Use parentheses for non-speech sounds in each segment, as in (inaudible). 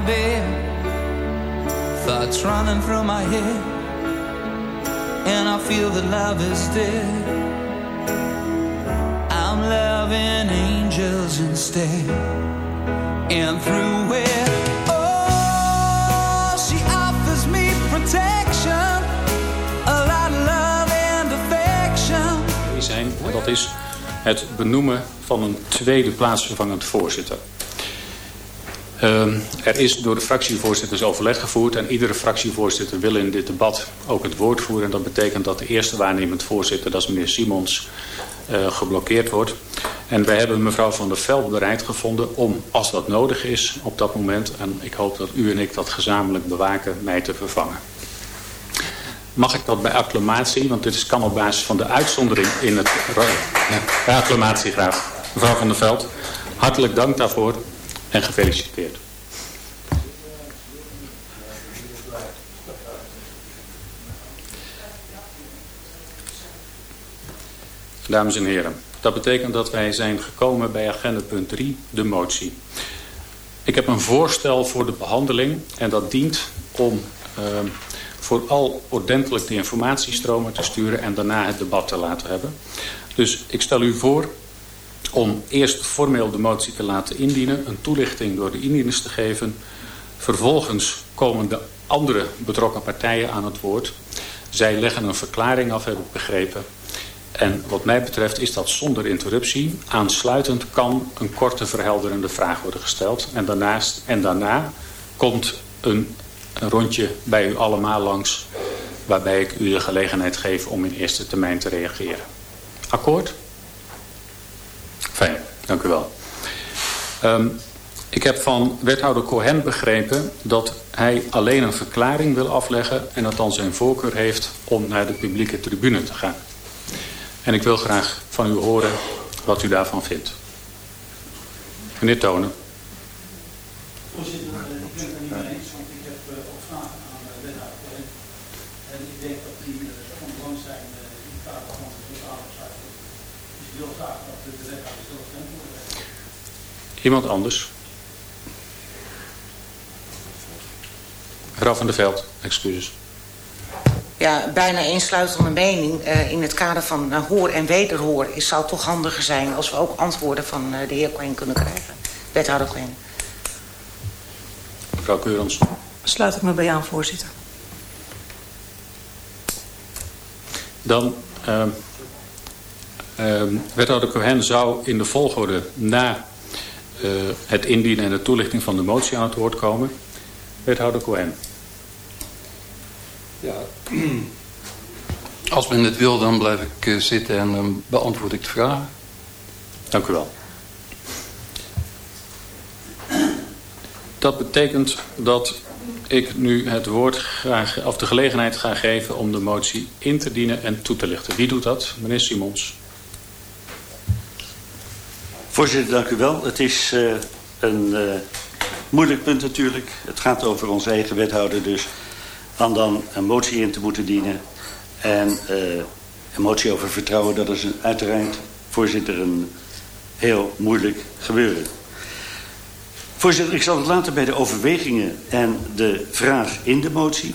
my bed, thoughts running through my head, and I feel that love is dead, I'm loving angels instead, and through it. Oh, she offers me protection, a lot of love and affection. zijn. Dat is het benoemen van een tweede plaatsvervangend voorzitter. Ehm, er is door de fractievoorzitters overleg gevoerd en iedere fractievoorzitter wil in dit debat ook het woord voeren. En dat betekent dat de eerste waarnemend voorzitter, dat is meneer Simons, eh, geblokkeerd wordt. En wij hebben mevrouw Van der Veld bereid gevonden om, als dat nodig is op dat moment, en ik hoop dat u en ik dat gezamenlijk bewaken, mij te vervangen. Mag ik dat bij acclamatie, want dit is, kan op basis van de uitzondering in het... Ja, bij acclamatie graag. Mevrouw Van der Veld, hartelijk dank daarvoor en gefeliciteerd. Dames en heren, dat betekent dat wij zijn gekomen bij agenda punt 3, de motie. Ik heb een voorstel voor de behandeling en dat dient om uh, vooral ordentelijk de informatiestromen te sturen en daarna het debat te laten hebben. Dus ik stel u voor om eerst formeel de motie te laten indienen, een toelichting door de indieners te geven. Vervolgens komen de andere betrokken partijen aan het woord. Zij leggen een verklaring af, heb ik begrepen. En wat mij betreft is dat zonder interruptie. Aansluitend kan een korte verhelderende vraag worden gesteld. En, daarnaast, en daarna komt een, een rondje bij u allemaal langs... waarbij ik u de gelegenheid geef om in eerste termijn te reageren. Akkoord? Fijn, dank u wel. Um, ik heb van wethouder Cohen begrepen dat hij alleen een verklaring wil afleggen... en dat dan zijn voorkeur heeft om naar de publieke tribune te gaan. En ik wil graag van u horen wat u daarvan vindt. Meneer Tonen. Voorzitter, ik ben het er niet mee eens, want ik heb ook vragen aan wethouder Cohen. En ik denk dat die van belang zijn in het kader van de totale besluit. Dus ik wil graag dat de wethouder stil stemt worden. Iemand anders? Mevrouw van der Veld, excuses. Ja, bijna eensluitende mening. Uh, in het kader van uh, hoor en wederhoor is, zou het toch handiger zijn... als we ook antwoorden van uh, de heer Cohen kunnen krijgen. Wethouder Cohen. Mevrouw Keurans. Sluit ik me bij aan, voorzitter. Dan, uh, uh, wethouder Cohen zou in de volgorde na uh, het indienen en de toelichting van de motie aan het woord komen. Wethouder Cohen. Ja, als men het wil, dan blijf ik uh, zitten en dan beantwoord ik de vragen. Dank u wel. Dat betekent dat ik nu het woord graag, of de gelegenheid ga geven om de motie in te dienen en toe te lichten. Wie doet dat? Meneer Simons. Voorzitter, dank u wel. Het is uh, een uh, moeilijk punt natuurlijk. Het gaat over onze eigen wethouder, dus aan dan een motie in te moeten dienen. En uh, een motie over vertrouwen, dat is uiteraard, voorzitter, een heel moeilijk gebeuren. Voorzitter, ik zal het laten bij de overwegingen en de vraag in de motie.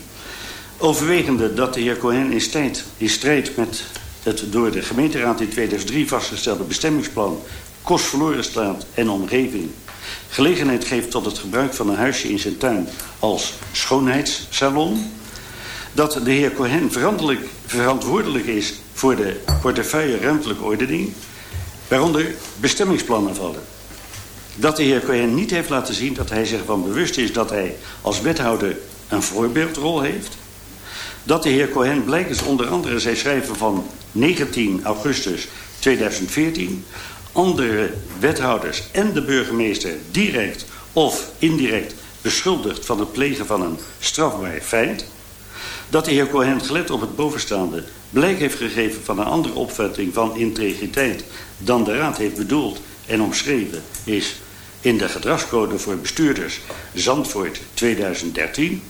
Overwegende dat de heer Cohen in strijd, in strijd met het door de gemeenteraad in 2003 vastgestelde bestemmingsplan Kostverlorenstraat en omgeving gelegenheid geeft tot het gebruik van een huisje in zijn tuin als schoonheidssalon. Dat de heer Cohen verantwoordelijk is voor de portefeuille ruimtelijke ordening, waaronder bestemmingsplannen vallen. Dat de heer Cohen niet heeft laten zien dat hij zich van bewust is dat hij als wethouder een voorbeeldrol heeft. Dat de heer Cohen blijkens onder andere zijn schrijven van 19 augustus 2014 andere wethouders en de burgemeester direct of indirect beschuldigd van het plegen van een strafbaar feit, dat de heer Cohen gelet op het bovenstaande blijk heeft gegeven van een andere opvatting van integriteit dan de raad heeft bedoeld en omschreven is in de gedragscode voor bestuurders Zandvoort 2013,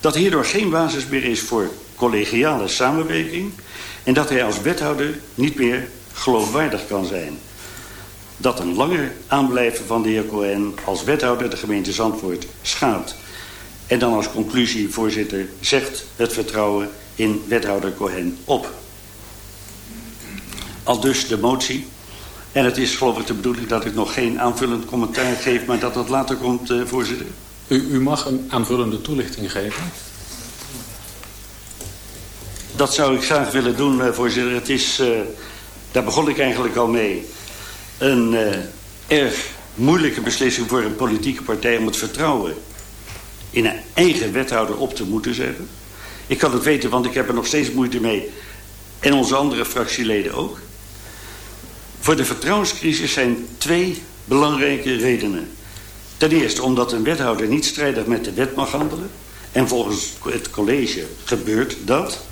dat hierdoor geen basis meer is voor collegiale samenwerking en dat hij als wethouder niet meer geloofwaardig kan zijn. Dat een langer aanblijven van de heer Cohen als wethouder de gemeente Zandvoort schaadt. En dan als conclusie, voorzitter, zegt het vertrouwen in wethouder Cohen op. Al dus de motie. En het is geloof ik de bedoeling dat ik nog geen aanvullend commentaar geef... maar dat dat later komt, uh, voorzitter. U, u mag een aanvullende toelichting geven. Dat zou ik graag willen doen, uh, voorzitter. Het is, uh, daar begon ik eigenlijk al mee... een erg moeilijke beslissing voor een politieke partij... om het vertrouwen in een eigen wethouder op te moeten zetten. Ik kan het weten, want ik heb er nog steeds moeite mee. En onze andere fractieleden ook. Voor de vertrouwenscrisis zijn twee belangrijke redenen. Ten eerste omdat een wethouder niet strijdig met de wet mag handelen. En volgens het college gebeurt dat.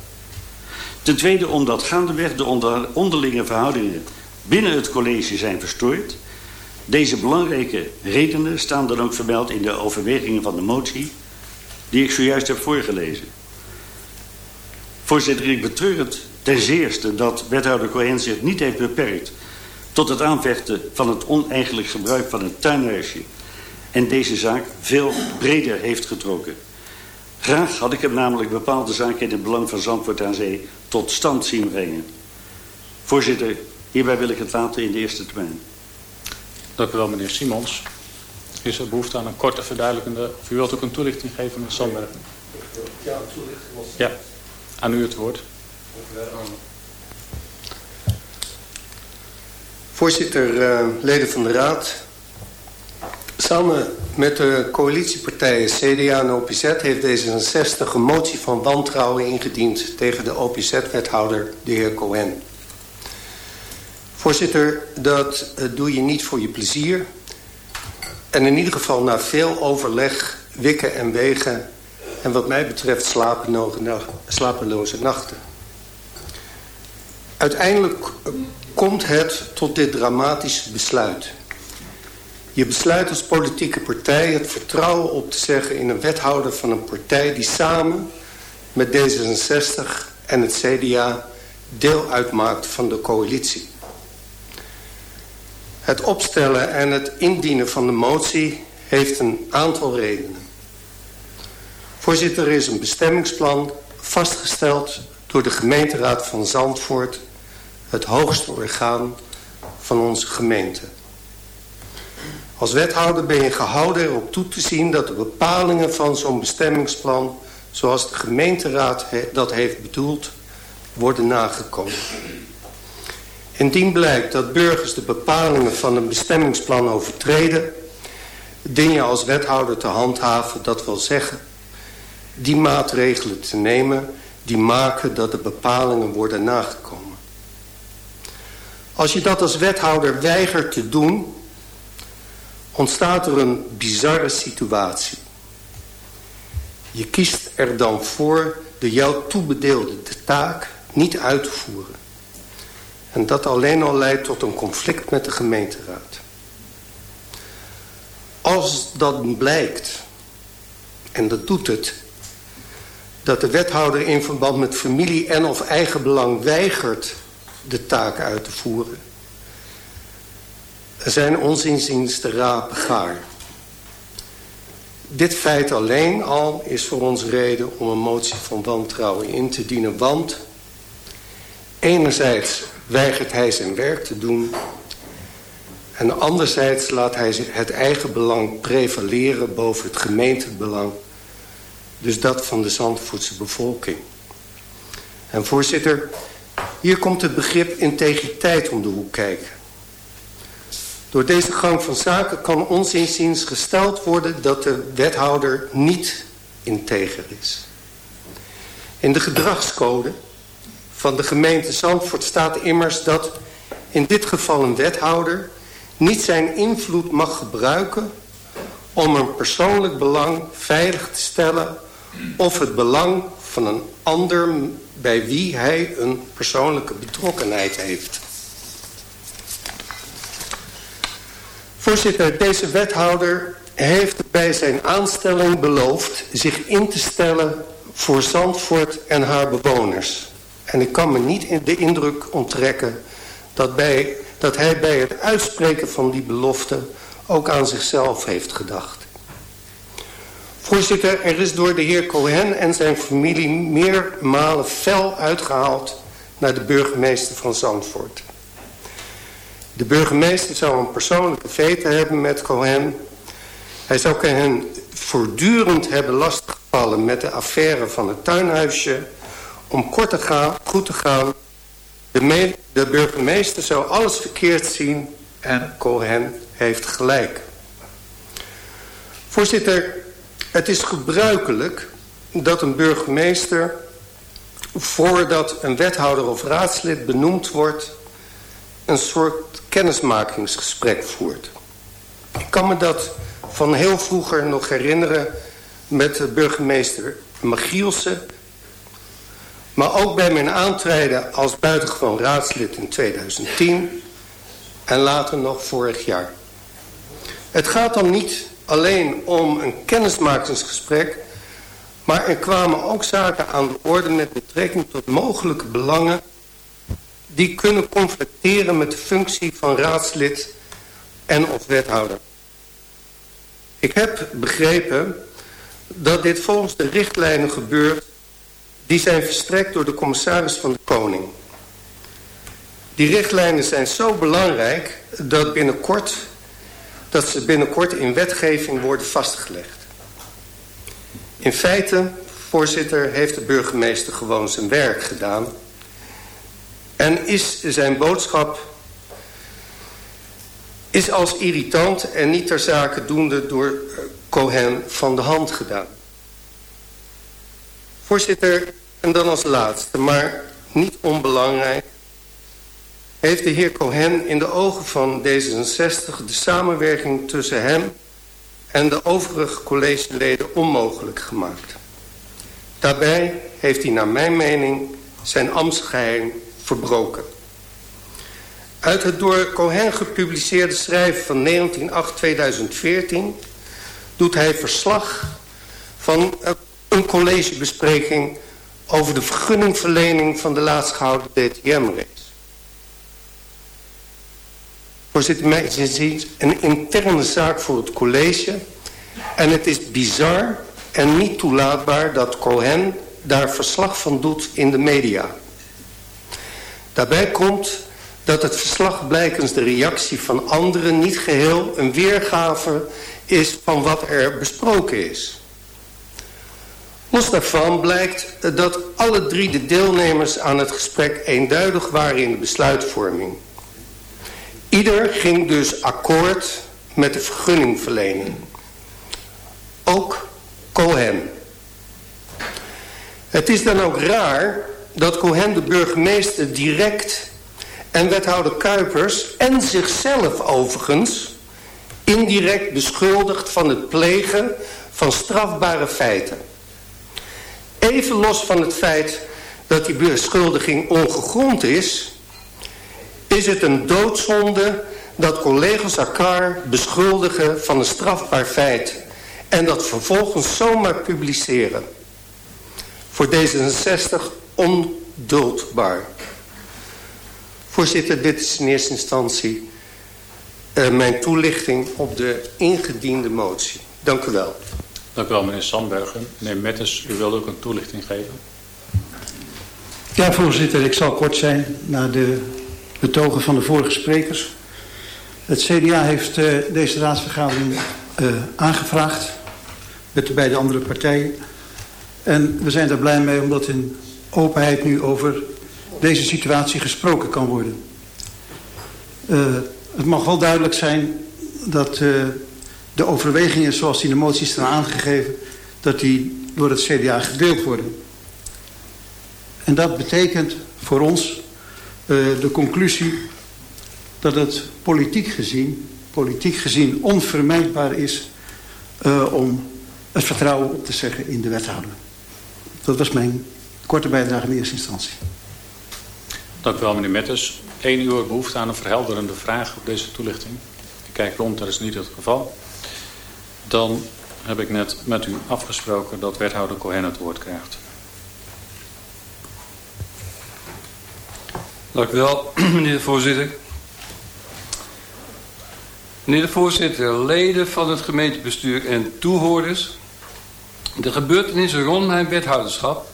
Ten tweede omdat gaandeweg de onderlinge verhoudingen binnen het college zijn verstoord. Deze belangrijke redenen staan dan ook vermeld in de overwegingen van de motie... die ik zojuist heb voorgelezen. Voorzitter, ik betreur het ten zeerste dat wethouder Cohen zich niet heeft beperkt... tot het aanvechten van het oneigenlijk gebruik van een tuinhuisje... en deze zaak veel breder heeft getrokken. Graag had ik hem namelijk bepaalde zaken in het belang van Zandvoort aan Zee tot stand zien brengen. Voorzitter, hierbij wil ik het laten in de eerste termijn. Dank u wel, meneer Simons. Is er behoefte aan een korte verduidelijkende... of u wilt ook een toelichting geven, meneer Sandberg? Ja, toelichting. Ja. Aan u het woord. Voorzitter, uh, leden van de Raad. Samen met de coalitiepartijen CDA en OPZ heeft D66 een motie van wantrouwen ingediend tegen de OPZ-wethouder, de heer Cohen. Voorzitter, dat uh, doe je niet voor je plezier. En in ieder geval na veel overleg, wikken en wegen en wat mij betreft slapeloze nachten. Uiteindelijk komt het tot dit dramatische besluit. Je besluit als politieke partij het vertrouwen op te zeggen in een wethouder van een partij die samen met D66 en het CDA deel uitmaakt van de coalitie. Het opstellen en het indienen van de motie heeft een aantal redenen. Voorzitter, er is een bestemmingsplan vastgesteld door de gemeenteraad van Zandvoort, het hoogste orgaan van onze gemeente. Als wethouder ben je gehouden erop toe te zien dat de bepalingen van zo'n bestemmingsplan, zoals de gemeenteraad dat heeft bedoeld, worden nagekomen. Indien blijkt dat burgers de bepalingen van een bestemmingsplan overtreden, dien je als wethouder te handhaven, dat wil zeggen die maatregelen te nemen die maken dat de bepalingen worden nagekomen. Als je dat als wethouder weigert te doen, ontstaat er een bizarre situatie. Je kiest er dan voor de jou toebedeelde de taak niet uit te voeren. En dat alleen al leidt tot een conflict met de gemeenteraad. Als dat blijkt, en dat doet het dat de wethouder in verband met familie en of eigen belang weigert de taak uit te voeren. Zijn ons inziens de rapen gaar. Dit feit alleen al is voor ons reden om een motie van wantrouwen in te dienen. Want enerzijds weigert hij zijn werk te doen... en anderzijds laat hij het eigen belang prevaleren boven het gemeentebelang dus dat van de Zandvoortse bevolking. En voorzitter, hier komt het begrip integriteit om de hoek kijken. Door deze gang van zaken kan ons inziens gesteld worden dat de wethouder niet integer is. In de gedragscode van de gemeente Zandvoort staat immers dat in dit geval een wethouder, niet zijn invloed mag gebruiken om een persoonlijk belang veilig te stellen of het belang van een ander bij wie hij een persoonlijke betrokkenheid heeft. Voorzitter, deze wethouder heeft bij zijn aanstelling beloofd zich in te stellen voor Zandvoort en haar bewoners. En ik kan me niet de indruk onttrekken dat, bij, dat hij bij het uitspreken van die belofte ook aan zichzelf heeft gedacht. Voorzitter, er is door de heer Cohen en zijn familie meermalen fel uitgehaald naar de burgemeester van Zandvoort. De burgemeester zou een persoonlijke vete hebben met Cohen. Hij zou Cohen voortdurend hebben lastiggevallen met de affaire van het tuinhuisje. Om kort te gaan, goed te gaan, de, de burgemeester zou alles verkeerd zien en Cohen heeft gelijk. Voorzitter, het is gebruikelijk dat een burgemeester voordat een wethouder of raadslid benoemd wordt... een soort kennismakingsgesprek voert. Ik kan me dat van heel vroeger nog herinneren met burgemeester Magielsen... maar ook bij mijn aantreden als buitengewoon raadslid in 2010... en later nog vorig jaar. Het gaat dan niet alleen om een kennismakingsgesprek... maar er kwamen ook zaken aan de orde met betrekking tot mogelijke belangen... die kunnen conflicteren met de functie van raadslid en of wethouder. Ik heb begrepen dat dit volgens de richtlijnen gebeurt... die zijn verstrekt door de commissaris van de Koning. Die richtlijnen zijn zo belangrijk dat binnenkort dat ze binnenkort in wetgeving worden vastgelegd. In feite, voorzitter, heeft de burgemeester gewoon zijn werk gedaan... en is zijn boodschap is als irritant en niet ter zake doende door eh, Cohen van de hand gedaan. Voorzitter, en dan als laatste, maar niet onbelangrijk heeft de heer Cohen in de ogen van D66 de samenwerking tussen hem en de overige collegeleden onmogelijk gemaakt. Daarbij heeft hij naar mijn mening zijn ambtsgeheim verbroken. Uit het door Cohen gepubliceerde schrijven van 1908-2014 doet hij verslag van een collegebespreking over de vergunningverlening van de laatst gehouden DTM-race. Voorzitter, mij is een interne zaak voor het college. En het is bizar en niet toelaatbaar dat Cohen daar verslag van doet in de media. Daarbij komt dat het verslag blijkens de reactie van anderen niet geheel een weergave is van wat er besproken is. Los daarvan blijkt dat alle drie de deelnemers aan het gesprek eenduidig waren in de besluitvorming. Ieder ging dus akkoord met de vergunningverlening. Ook Cohen. Het is dan ook raar dat Cohen de burgemeester direct en wethouder Kuipers en zichzelf overigens indirect beschuldigt van het plegen van strafbare feiten. Even los van het feit dat die beschuldiging ongegrond is is het een doodzonde dat collega's elkaar beschuldigen van een strafbaar feit en dat vervolgens zomaar publiceren. Voor D66 onduldbaar. Voorzitter, dit is in eerste instantie uh, mijn toelichting op de ingediende motie. Dank u wel. Dank u wel, meneer Sandbergen. Meneer Mettes, u wilde ook een toelichting geven. Ja, voorzitter, ik zal kort zijn naar de betogen van de vorige sprekers. Het CDA heeft uh, deze raadsvergadering uh, aangevraagd met de beide andere partijen. En we zijn daar blij mee omdat in openheid nu over deze situatie gesproken kan worden. Uh, het mag wel duidelijk zijn dat de overwegingen zoals die in de motie staan aangegeven... dat die door het CDA gedeeld worden. En dat betekent voor ons uh, de conclusie dat het politiek gezien, politiek gezien onvermijdbaar is uh, om het vertrouwen op te zeggen in de wethouder. Dat was mijn korte bijdrage in eerste instantie. Dank u wel, meneer Metters. Eén uur behoefte aan een verhelderende vraag op deze toelichting. Ik kijk rond, dat is niet het geval. Dan heb ik net met u afgesproken dat wethouder Cohen het woord krijgt. Dank u wel, (clears throat) meneer de voorzitter. Meneer de voorzitter, leden van het gemeentebestuur en toehoorders. De gebeurtenissen rond mijn wethouderschap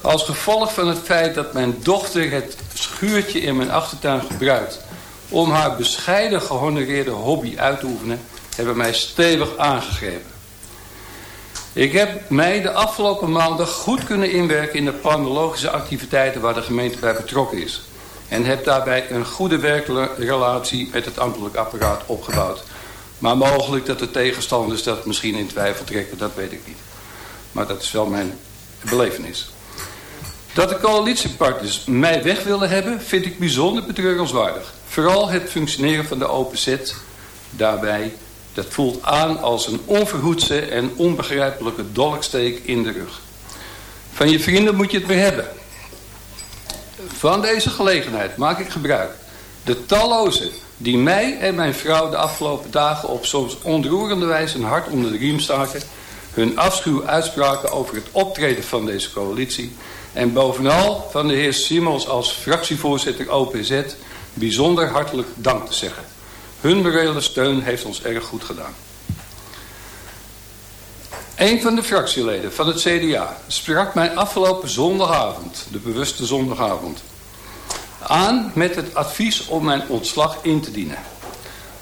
als gevolg van het feit dat mijn dochter het schuurtje in mijn achtertuin gebruikt om haar bescheiden gehonoreerde hobby uit te oefenen, hebben mij stevig aangegrepen. Ik heb mij de afgelopen maanden goed kunnen inwerken in de planologische activiteiten waar de gemeente bij betrokken is. En heb daarbij een goede werkrelatie met het ambtelijk apparaat opgebouwd. Maar mogelijk dat de tegenstanders dat misschien in twijfel trekken, dat weet ik niet. Maar dat is wel mijn belevenis. Dat de coalitiepartners mij weg willen hebben, vind ik bijzonder betreurenswaardig. Vooral het functioneren van de OPZ daarbij, dat voelt aan als een onverhoedse en onbegrijpelijke dolksteek in de rug. Van je vrienden moet je het weer hebben. Van deze gelegenheid maak ik gebruik. De tallozen die mij en mijn vrouw de afgelopen dagen op soms ontroerende wijze een hart onder de riem staken, hun afschuw uitspraken over het optreden van deze coalitie en bovenal van de heer Simons als fractievoorzitter OPZ bijzonder hartelijk dank te zeggen. Hun morele steun heeft ons erg goed gedaan. Een van de fractieleden van het CDA sprak mij afgelopen zondagavond, de bewuste zondagavond, aan met het advies om mijn ontslag in te dienen.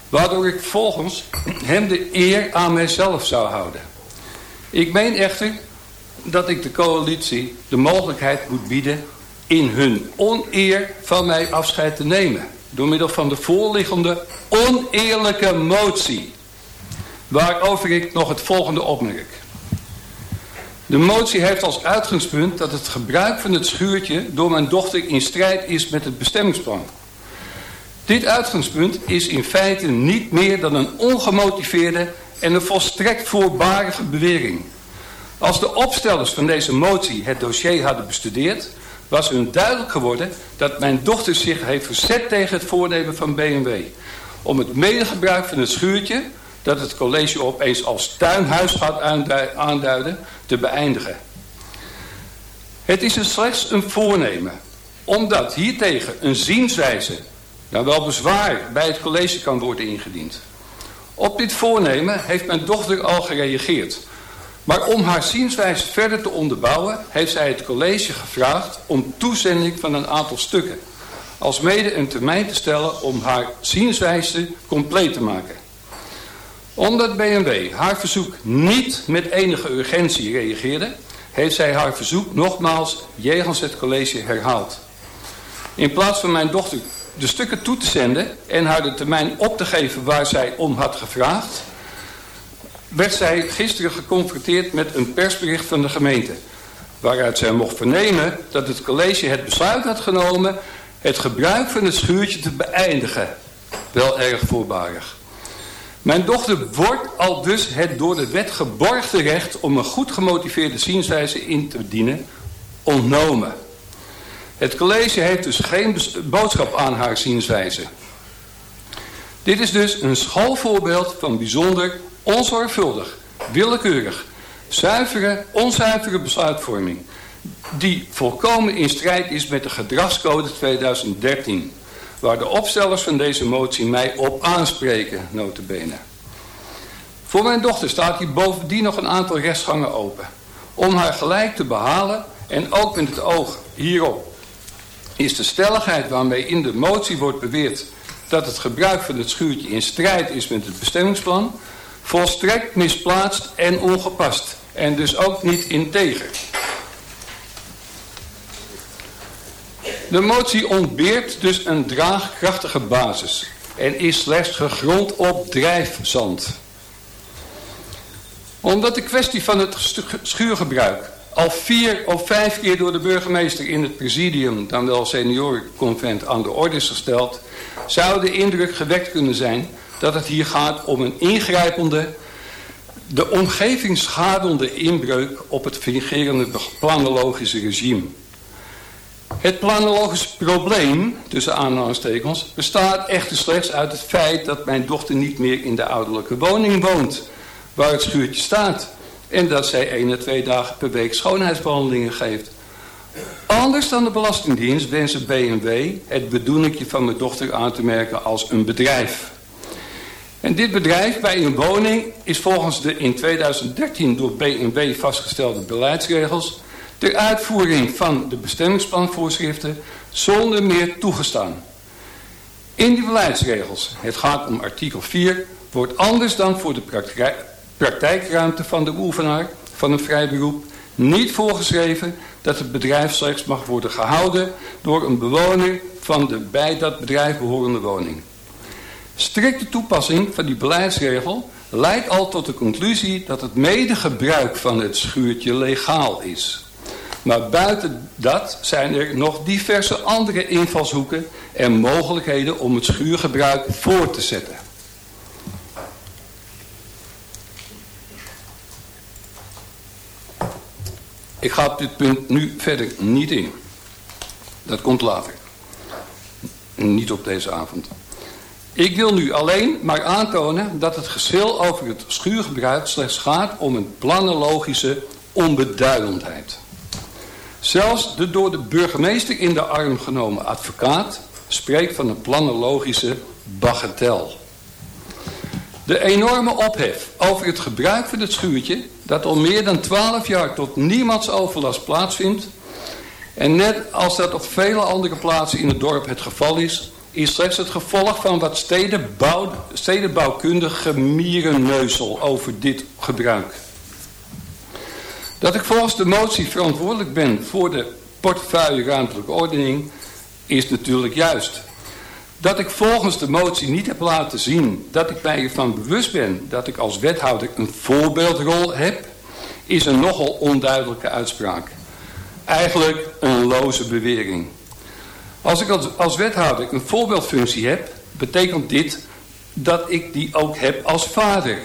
Waardoor ik volgens hem de eer aan mijzelf zou houden. Ik meen echter dat ik de coalitie de mogelijkheid moet bieden in hun oneer van mij afscheid te nemen. Door middel van de voorliggende oneerlijke motie. Waarover ik nog het volgende opmerk. De motie heeft als uitgangspunt dat het gebruik van het schuurtje door mijn dochter in strijd is met het bestemmingsplan. Dit uitgangspunt is in feite niet meer dan een ongemotiveerde en een volstrekt voorbarige bewering. Als de opstellers van deze motie het dossier hadden bestudeerd, was hun duidelijk geworden dat mijn dochter zich heeft verzet tegen het voornemen van BMW om het medegebruik van het schuurtje, dat het college opeens als tuinhuis gaat aanduiden, te beëindigen. Het is dus slechts een voornemen, omdat hiertegen een zienswijze, nou wel bezwaar, bij het college kan worden ingediend. Op dit voornemen heeft mijn dochter al gereageerd maar om haar zienswijze verder te onderbouwen... heeft zij het college gevraagd om toezending van een aantal stukken. Als mede een termijn te stellen om haar zienswijze compleet te maken. Omdat BMW haar verzoek niet met enige urgentie reageerde... heeft zij haar verzoek nogmaals jegens het college herhaald. In plaats van mijn dochter de stukken toe te zenden... en haar de termijn op te geven waar zij om had gevraagd werd zij gisteren geconfronteerd met een persbericht van de gemeente. Waaruit zij mocht vernemen dat het college het besluit had genomen het gebruik van het schuurtje te beëindigen. Wel erg voorbarig. Mijn dochter wordt al dus het door de wet geborgde recht om een goed gemotiveerde zienswijze in te dienen ontnomen. Het college heeft dus geen boodschap aan haar zienswijze. Dit is dus een schoolvoorbeeld van bijzonder onzorgvuldig, willekeurig, zuivere, onzuivere besluitvorming, die volkomen in strijd is met de gedragscode 2013, waar de opstellers van deze motie mij op aanspreken, notabene. Voor mijn dochter staat hier bovendien nog een aantal rechtsgangen open. Om haar gelijk te behalen en ook met het oog hierop is de stelligheid waarmee in de motie wordt beweerd dat het gebruik van het schuurtje in strijd is met het bestemmingsplan volstrekt misplaatst en ongepast. En dus ook niet integer. De motie ontbeert dus een draagkrachtige basis en is slechts gegrond op drijfzand. Omdat de kwestie van het schuurgebruik al vier of vijf keer door de burgemeester in het presidium, dan wel seniorenconvent, aan de orde is gesteld, zou de indruk gewekt kunnen zijn dat het hier gaat om een ingrijpende, de omgeving schadende inbreuk op het fungerende planologische regime. Het planologisch probleem, tussen aanhalingstekens, bestaat echter slechts uit het feit dat mijn dochter niet meer in de ouderlijke woning woont, waar het schuurtje staat, en dat zij één à twee dagen per week schoonheidsbehandelingen geeft. Anders dan de Belastingdienst wensen BMW het bedoelingje van mijn dochter aan te merken als een bedrijf. En dit bedrijf bij een woning is volgens de in 2013 door BMW vastgestelde beleidsregels ter uitvoering van de bestemmingsplanvoorschriften zonder meer toegestaan. In die beleidsregels, het gaat om artikel 4, wordt anders dan voor de praktijkruimte van de oefenaar van een vrij beroep niet voorgeschreven dat het bedrijf slechts mag worden gehouden door een bewoner van de bij dat bedrijf behorende woning. Strikte toepassing van die beleidsregel leidt al tot de conclusie dat het medegebruik van het schuurtje legaal is. Maar buiten dat zijn er nog diverse andere invalshoeken en mogelijkheden om het schuurgebruik voor te zetten. Ik ga op dit punt nu verder niet in. Dat komt later. Niet op deze avond. Ik wil nu alleen maar aantonen dat het geschil over het schuurgebruik slechts gaat om een planologische onbeduidendheid. Zelfs de door de burgemeester in de arm genomen advocaat spreekt van een planologische bagatel. De enorme ophef over het gebruik van het schuurtje, dat al meer dan twaalf jaar tot niemands overlast plaatsvindt, en net als dat op vele andere plaatsen in het dorp het geval is, is slechts het gevolg van wat stedenbouw, stedenbouwkundig gemierenneuzel over dit gebruik. Dat ik volgens de motie verantwoordelijk ben voor de portefeuille ruimtelijke ordening is natuurlijk juist. Dat ik volgens de motie niet heb laten zien dat ik mij ervan bewust ben dat ik als wethouder een voorbeeldrol heb, is een nogal onduidelijke uitspraak. Eigenlijk een loze bewering. Als ik als, wethouder een voorbeeldfunctie heb, betekent dit dat ik die ook heb als vader.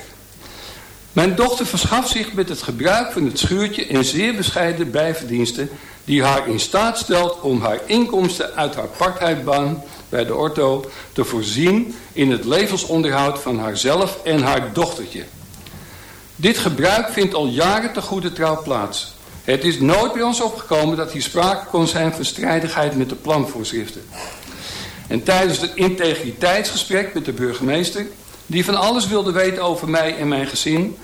Mijn dochter verschaft zich met het gebruik van het schuurtje een zeer bescheiden bijverdiensten die haar in staat stelt om haar inkomsten uit haar partheidbaan bij de orto te voorzien in het levensonderhoud van haarzelf en haar dochtertje. Dit gebruik vindt al jaren te goede trouw plaats. Het is nooit bij ons opgekomen dat hier sprake kon zijn van strijdigheid met de planvoorschriften. En tijdens het integriteitsgesprek met de burgemeester, die van alles wilde weten over mij en mijn gezin,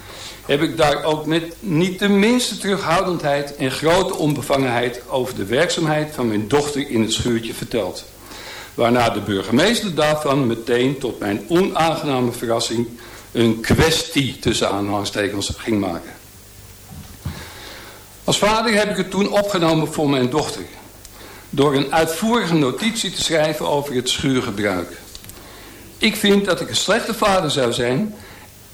heb ik daar ook met niet de minste terughoudendheid en grote onbevangenheid over de werkzaamheid van mijn dochter in het schuurtje verteld. Waarna de burgemeester daarvan meteen tot mijn onaangename verrassing een kwestie tussen aanhalingstekens ging maken. Als vader heb ik het toen opgenomen voor mijn dochter. Door een uitvoerige notitie te schrijven over het schuurgebruik. Ik vind dat ik een slechte vader zou zijn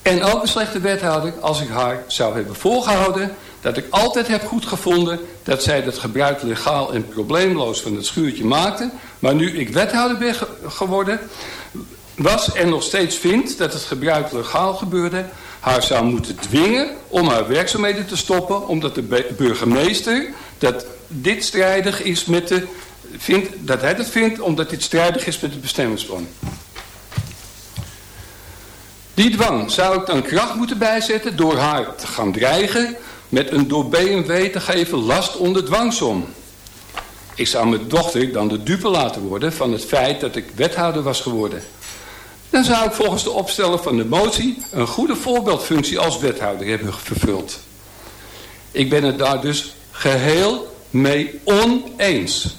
en ook een slechte wethouder als ik haar zou hebben voorgehouden dat ik altijd heb goedgevonden dat zij dat gebruik legaal en probleemloos van het schuurtje maakte. Maar nu ik wethouder ben geworden, was en nog steeds vind dat het gebruik legaal gebeurde, haar zou moeten dwingen om haar werkzaamheden te stoppen, omdat de burgemeester dat dit strijdig is met de, vindt, dat hij het vindt omdat dit strijdig is met het bestemmingsplan. Die dwang zou ik dan kracht moeten bijzetten door haar te gaan dreigen met een door BMW te geven last onder dwangsom. Ik zou mijn dochter dan de dupe laten worden van het feit dat ik wethouder was geworden. Dan zou ik volgens de opsteller van de motie een goede voorbeeldfunctie als wethouder hebben vervuld. Ik ben het daar dus geheel mee oneens.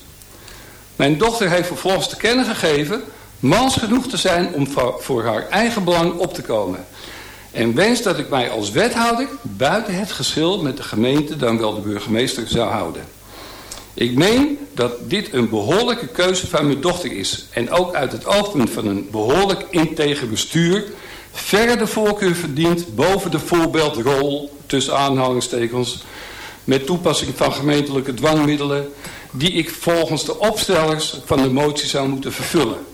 Mijn dochter heeft vervolgens te kennen gegeven mans genoeg te zijn om voor haar eigen belang op te komen. En wens dat ik mij als wethouder buiten het geschil met de gemeente dan wel de burgemeester zou houden. Ik meen dat dit een behoorlijke keuze van mijn dochter is. En ook uit het oogpunt van een behoorlijk integer bestuur... verre de voorkeur verdient boven de voorbeeldrol tussen aanhalingstekens... met toepassing van gemeentelijke dwangmiddelen... die ik volgens de opstellers van de motie zou moeten vervullen.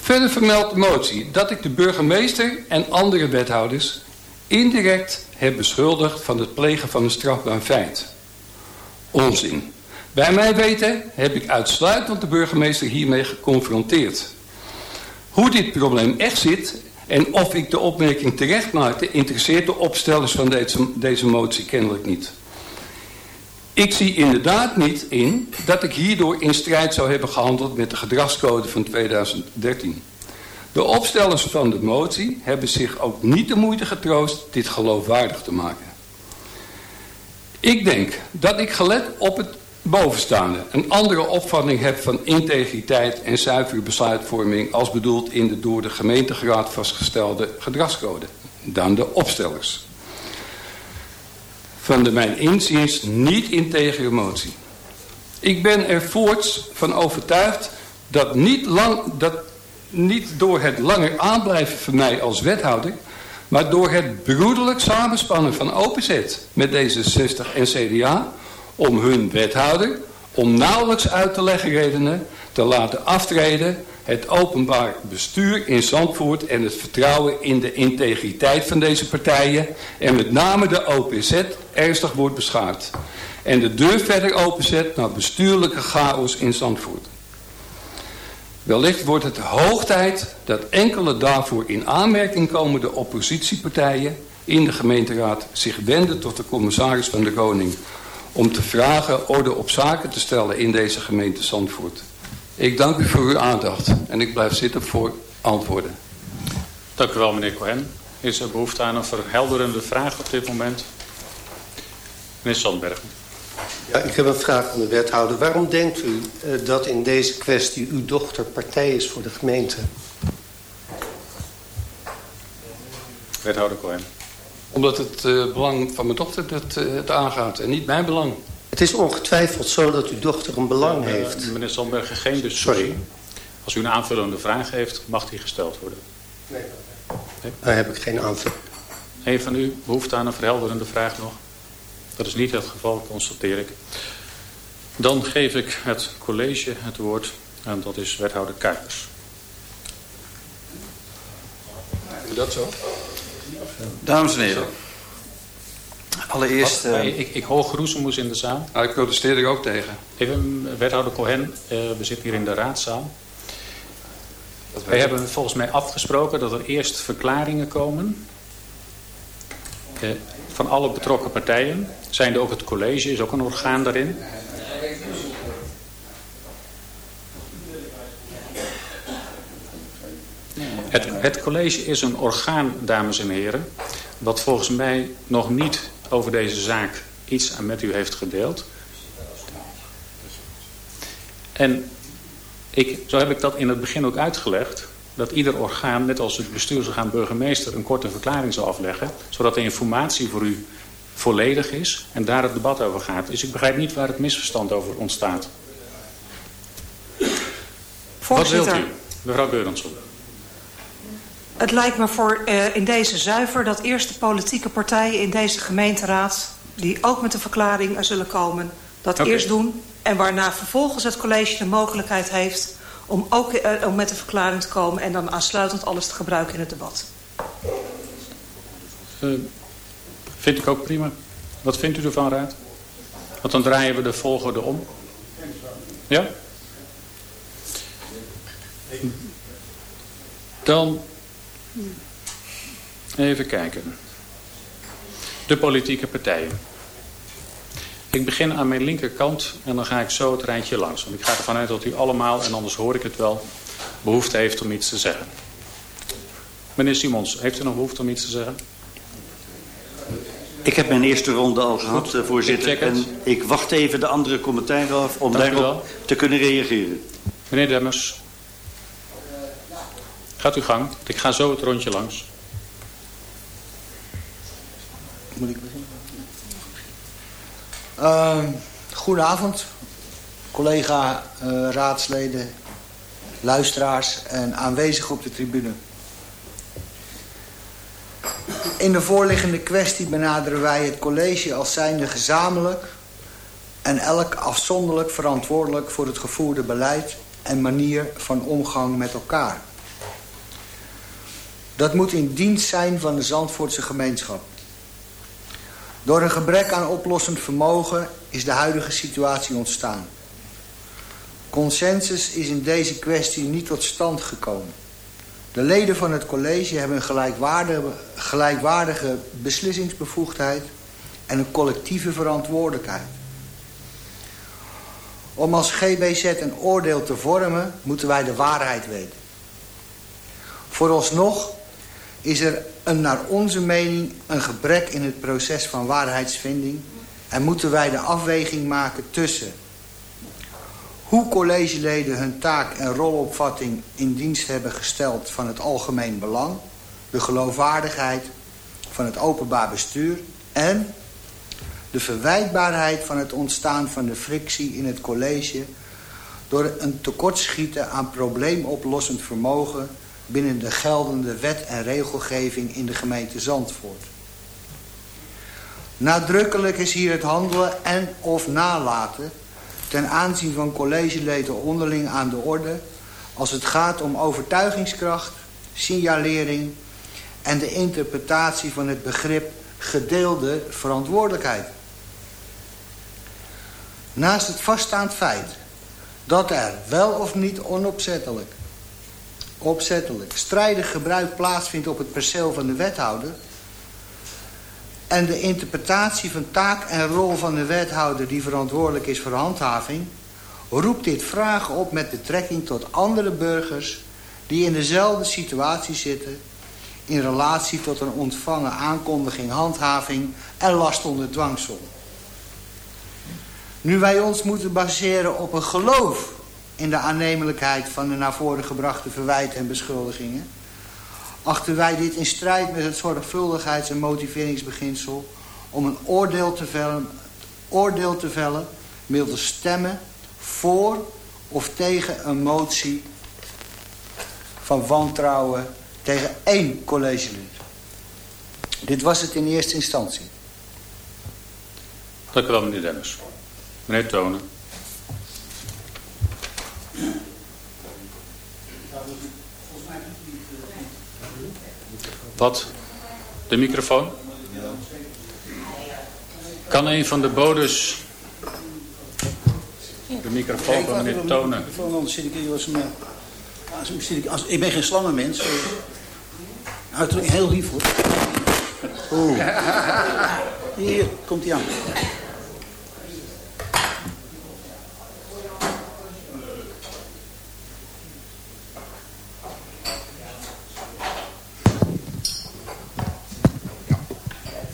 Verder vermeldt de motie dat ik de burgemeester en andere wethouders indirect heb beschuldigd van het plegen van een strafbaar feit. Onzin. Bij mij weten heb ik uitsluitend de burgemeester hiermee geconfronteerd. Hoe dit probleem echt zit en of ik de opmerking terecht maakte... interesseert de opstellers van deze, deze motie kennelijk niet. Ik zie inderdaad niet in dat ik hierdoor in strijd zou hebben gehandeld... met de gedragscode van 2013. De opstellers van de motie hebben zich ook niet de moeite getroost... dit geloofwaardig te maken. Ik denk dat ik gelet op het bovenstaande een andere opvatting heb van integriteit en zuivere besluitvorming als bedoeld in de door de gemeenteraad vastgestelde gedragscode dan de opstellers. Van de mijn inziens niet integere motie. Ik ben er voorts van overtuigd dat niet, lang, dat niet door het langer aanblijven van mij als wethouder, maar door het broederlijk samenspannen van OPZ met D66 en CDA om hun wethouder, om nauwelijks uit te leggen redenen, te laten aftreden het openbaar bestuur in Zandvoort en het vertrouwen in de integriteit van deze partijen en met name de OPZ ernstig wordt beschaard. En de deur verder openzet naar bestuurlijke chaos in Zandvoort. Wellicht wordt het hoog tijd dat enkele daarvoor in aanmerking komende oppositiepartijen in de gemeenteraad zich wenden tot de commissaris van de Koning om te vragen orde op zaken te stellen in deze gemeente Zandvoort. Ik dank u voor uw aandacht en ik blijf zitten voor antwoorden. Dank u wel meneer Cohen. Is er behoefte aan een verhelderende vraag op dit moment? Meneer Sandberg. Ja, ik heb een vraag aan de wethouder. Waarom denkt u uh, dat in deze kwestie uw dochter partij is voor de gemeente? Wethouder Cohen. Omdat het uh, belang van mijn dochter het, uh, het, aangaat en niet mijn belang. Het is ongetwijfeld zo dat uw dochter een belang heeft. Meneer Sandberg, geen discussie. Sorry. Als u een aanvullende vraag heeft, mag die gesteld worden. Nee. nee? Daar heb ik geen aanvulling. Een van u behoefte aan een verhelderende vraag nog? Dat is niet het geval, constateer ik. Dan geef ik het college het woord en dat is wethouder Kuipers. Is dat zo? Dames en heren. Allereerst... Wat, uh, ik, ik hoor geroezemoes in de zaal. Ah, ik protesteer er ook tegen. Even, wethouder Cohen, uh, we zitten hier in de raadzaal. Wij hebben volgens mij afgesproken dat er eerst verklaringen komen... Uh, van alle betrokken partijen. Zijn er ook het college, is ook een orgaan daarin. Het, het college is een orgaan, dames en heren, wat volgens mij nog niet over deze zaak iets met u heeft gedeeld. En ik, zo heb ik dat in het begin ook uitgelegd dat ieder orgaan, net als het bestuursorgaan burgemeester, een korte verklaring zal afleggen. Zodat de informatie voor u volledig is en daar het debat over gaat. Dus ik begrijp niet waar het misverstand over ontstaat. Voorzitter, Wat wilt u, mevrouw Beurensson? Het lijkt me voor uh, in deze zuiver dat eerst de politieke partijen in deze gemeenteraad... die ook met een verklaring zullen komen, dat okay. eerst doen... en waarna vervolgens het college de mogelijkheid heeft om ook uh, om met een verklaring te komen... en dan aansluitend alles te gebruiken in het debat. Uh, vind ik ook prima. Wat vindt u ervan, Raad? Want dan draaien we de volgorde om. Ja? Dan even kijken. De politieke partijen. Ik begin aan mijn linkerkant en dan ga ik zo het rijtje langs. Want ik ga ervan uit dat u allemaal, en anders hoor ik het wel, behoefte heeft om iets te zeggen. Meneer Simons, heeft u nog behoefte om iets te zeggen? Ik heb mijn eerste ronde al gehad, Goed, voorzitter. Ik en ik wacht even de andere commentaren af om Dank daarop te kunnen reageren. Meneer Demmers. Gaat uw gang. Ik ga zo het rondje langs. Moet ik beginnen? Uh, goedenavond, collega uh, raadsleden, luisteraars en aanwezigen op de tribune. In de voorliggende kwestie benaderen wij het college als zijnde gezamenlijk... en elk afzonderlijk verantwoordelijk voor het gevoerde beleid... en manier van omgang met elkaar. Dat moet in dienst zijn van de Zandvoortse gemeenschap. Door een gebrek aan oplossend vermogen is de huidige situatie ontstaan. Consensus is in deze kwestie niet tot stand gekomen. De leden van het college hebben een gelijkwaardige, gelijkwaardige beslissingsbevoegdheid en een collectieve verantwoordelijkheid. Om als GBZ een oordeel te vormen, moeten wij de waarheid weten. Vooralsnog is er een, naar onze mening een gebrek in het proces van waarheidsvinding... en moeten wij de afweging maken tussen... hoe collegeleden hun taak en rolopvatting in dienst hebben gesteld van het algemeen belang... de geloofwaardigheid van het openbaar bestuur... en de verwijtbaarheid van het ontstaan van de frictie in het college... door een tekortschieten aan probleemoplossend vermogen binnen de geldende wet en regelgeving in de gemeente Zandvoort. Nadrukkelijk is hier het handelen en of nalaten ten aanzien van collegeleden onderling aan de orde als het gaat om overtuigingskracht, signalering en de interpretatie van het begrip gedeelde verantwoordelijkheid. Naast het vaststaand feit dat er wel of niet onopzettelijk opzettelijk strijdig gebruik plaatsvindt op het perceel van de wethouder... en de interpretatie van taak en rol van de wethouder die verantwoordelijk is voor handhaving... roept dit vragen op met betrekking tot andere burgers... die in dezelfde situatie zitten... in relatie tot een ontvangen aankondiging, handhaving en last onder dwangsom. Nu wij ons moeten baseren op een geloof in de aannemelijkheid van de naar voren gebrachte verwijten en beschuldigingen, achten wij dit in strijd met het zorgvuldigheids- en motiveringsbeginsel om een oordeel te vellen, oordeel te vellen middels stemmen voor of tegen een motie van wantrouwen tegen één collegelid. Dit was het in eerste instantie. Dank u wel, meneer Dennis. Meneer Tonen. Wat? De microfoon? Kan een van de bodes de microfoon van meneer Tonen? Anders zit ik hier als een... Als, ik, als, ik ben geen slangenmens. Uitdrukking heel lief hoor. Oeh. Hier, komt hij aan.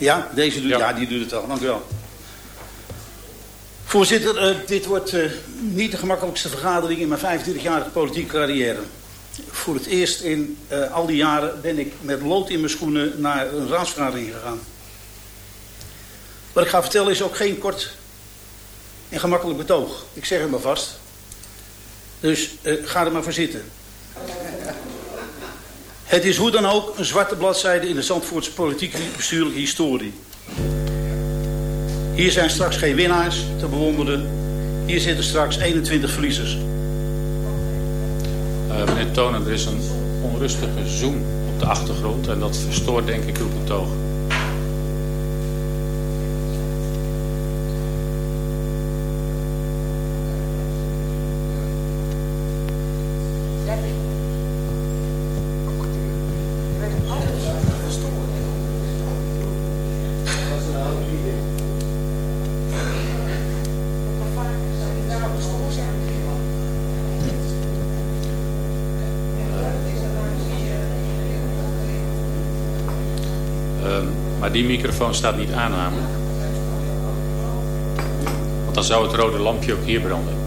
Ja, deze doet, ja. ja die doet het al. Dank u wel. Voorzitter, uh, dit wordt uh, niet de gemakkelijkste vergadering in mijn 25-jarige politieke carrière. Voor het eerst in uh, al die jaren ben ik met lood in mijn schoenen naar een raadsvergadering gegaan. Wat ik ga vertellen is ook geen kort en gemakkelijk betoog. Ik zeg het maar vast. Dus ga er maar voor zitten. Het is hoe dan ook een zwarte bladzijde in de Zandvoortse politieke bestuurlijke historie. Hier zijn straks geen winnaars te bewonderen. Hier zitten straks 21 verliezers. Uh, meneer Tonen, er is een onrustige zoom op de achtergrond en dat verstoort denk ik uw betoog. Maar die microfoon staat niet aan namelijk. Want dan zou het rode lampje ook hier branden.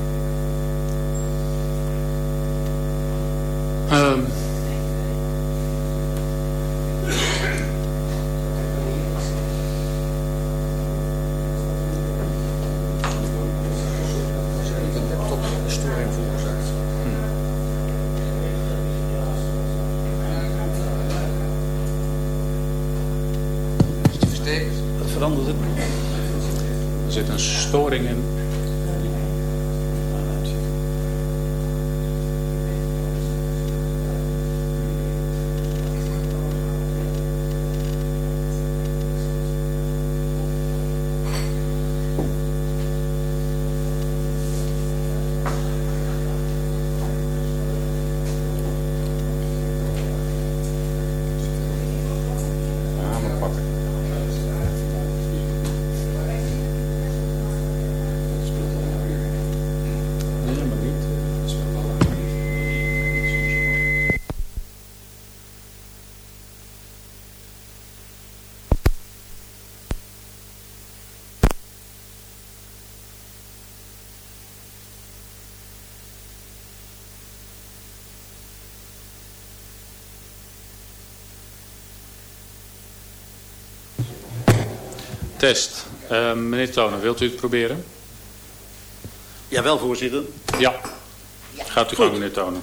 Test. Uh, meneer Tonen, wilt u het proberen? Jawel, voorzitter. Ja. Gaat u gang, meneer Tonen.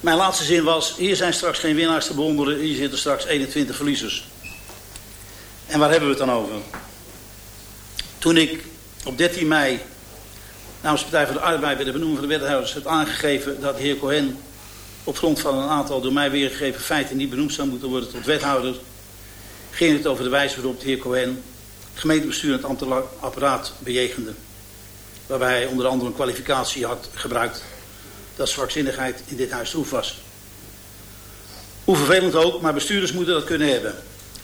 Mijn laatste zin was, hier zijn straks geen winnaars te bewonderen, hier zitten straks 21 verliezers. En waar hebben we het dan over? Toen ik op 13 mei namens de Partij voor de Arbeid bij de benoeming van de wethouders heb aangegeven dat de heer Cohen op grond van een aantal door mij weergegeven feiten niet benoemd zou moeten worden tot wethouder, ging het over de wijze waarop de heer Cohen gemeentebestuur en het apparaat bejegende. Waarbij hij onder andere een kwalificatie had gebruikt dat zwakzinnigheid in dit huis troef was. Hoe vervelend ook, maar bestuurders moeten dat kunnen hebben.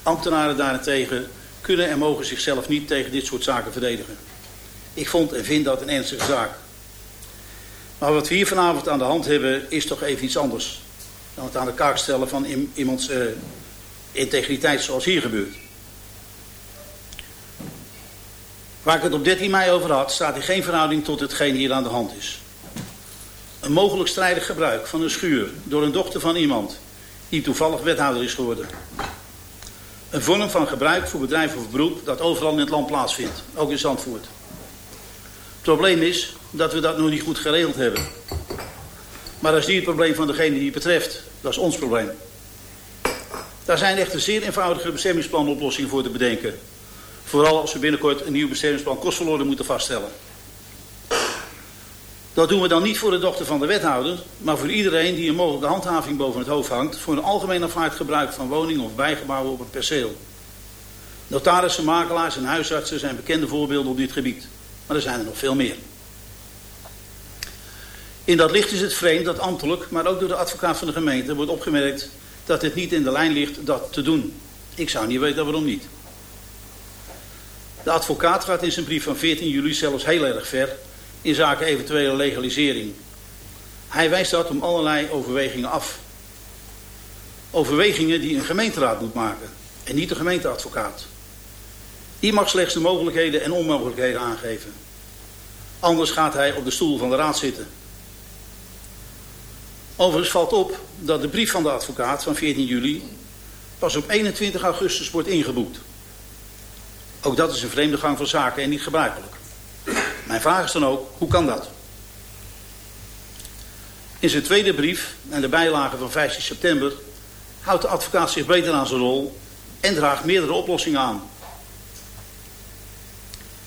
Ambtenaren daarentegen kunnen en mogen zichzelf niet tegen dit soort zaken verdedigen. Ik vond en vind dat een ernstige zaak. Maar wat we hier vanavond aan de hand hebben is toch even iets anders. Dan het aan de kaak stellen van iemands uh, integriteit zoals hier gebeurt. Waar ik het op 13 mei over had, staat in geen verhouding tot hetgeen hier aan de hand is. Een mogelijk strijdig gebruik van een schuur door een dochter van iemand die toevallig wethouder is geworden. Een vorm van gebruik voor bedrijf of beroep dat overal in het land plaatsvindt, ook in Zandvoort. Het probleem is dat we dat nog niet goed geregeld hebben. Maar dat is niet het probleem van degene die het betreft, dat is ons probleem. Daar zijn echter zeer eenvoudige bestemmingsplanoplossingen voor te bedenken. Vooral als we binnenkort een nieuw bestemmingsplan kostverloren moeten vaststellen. Dat doen we dan niet voor de dochter van de wethouder, maar voor iedereen die een mogelijke handhaving boven het hoofd hangt voor een algemeen afvaard gebruik van woningen of bijgebouwen op een perceel. Notarissen, makelaars en huisartsen zijn bekende voorbeelden op dit gebied, maar er zijn er nog veel meer. In dat licht is het vreemd dat ambtelijk, maar ook door de advocaat van de gemeente wordt opgemerkt dat het niet in de lijn ligt dat te doen. Ik zou niet weten waarom niet. De advocaat gaat in zijn brief van 14 juli zelfs heel erg ver in zaken eventuele legalisering. Hij wijst dat om allerlei overwegingen af. Overwegingen die een gemeenteraad moet maken en niet de gemeenteadvocaat. Die mag slechts de mogelijkheden en onmogelijkheden aangeven. Anders gaat hij op de stoel van de raad zitten. Overigens valt op dat de brief van de advocaat van 14 juli pas op 21 augustus wordt ingeboekt. Ook dat is een vreemde gang van zaken en niet gebruikelijk. Mijn vraag is dan ook, hoe kan dat? In zijn tweede brief en de bijlage van 15 september houdt de advocaat zich beter aan zijn rol en draagt meerdere oplossingen aan.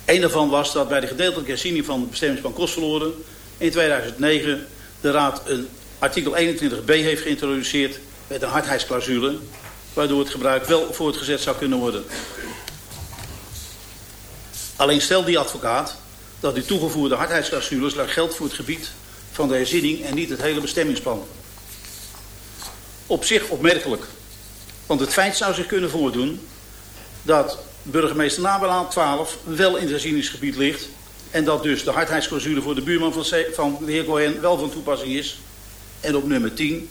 Een daarvan was dat bij de gedeeltelijke herziening van het bestemmingsplan kostverloren in 2009 de Raad een artikel 21b heeft geïntroduceerd met een hardheidsclausule, waardoor het gebruik wel voortgezet zou kunnen worden. Alleen stelt die advocaat dat die toegevoegde hardheidsclausules geldt voor het gebied van de herziening en niet het hele bestemmingsplan. Op zich opmerkelijk, want het feit zou zich kunnen voordoen dat burgemeester Nabelaan 12 wel in het herzieningsgebied ligt en dat dus de hardheidsclausule voor de buurman van, van de heer Cohen wel van toepassing is en op nummer 10,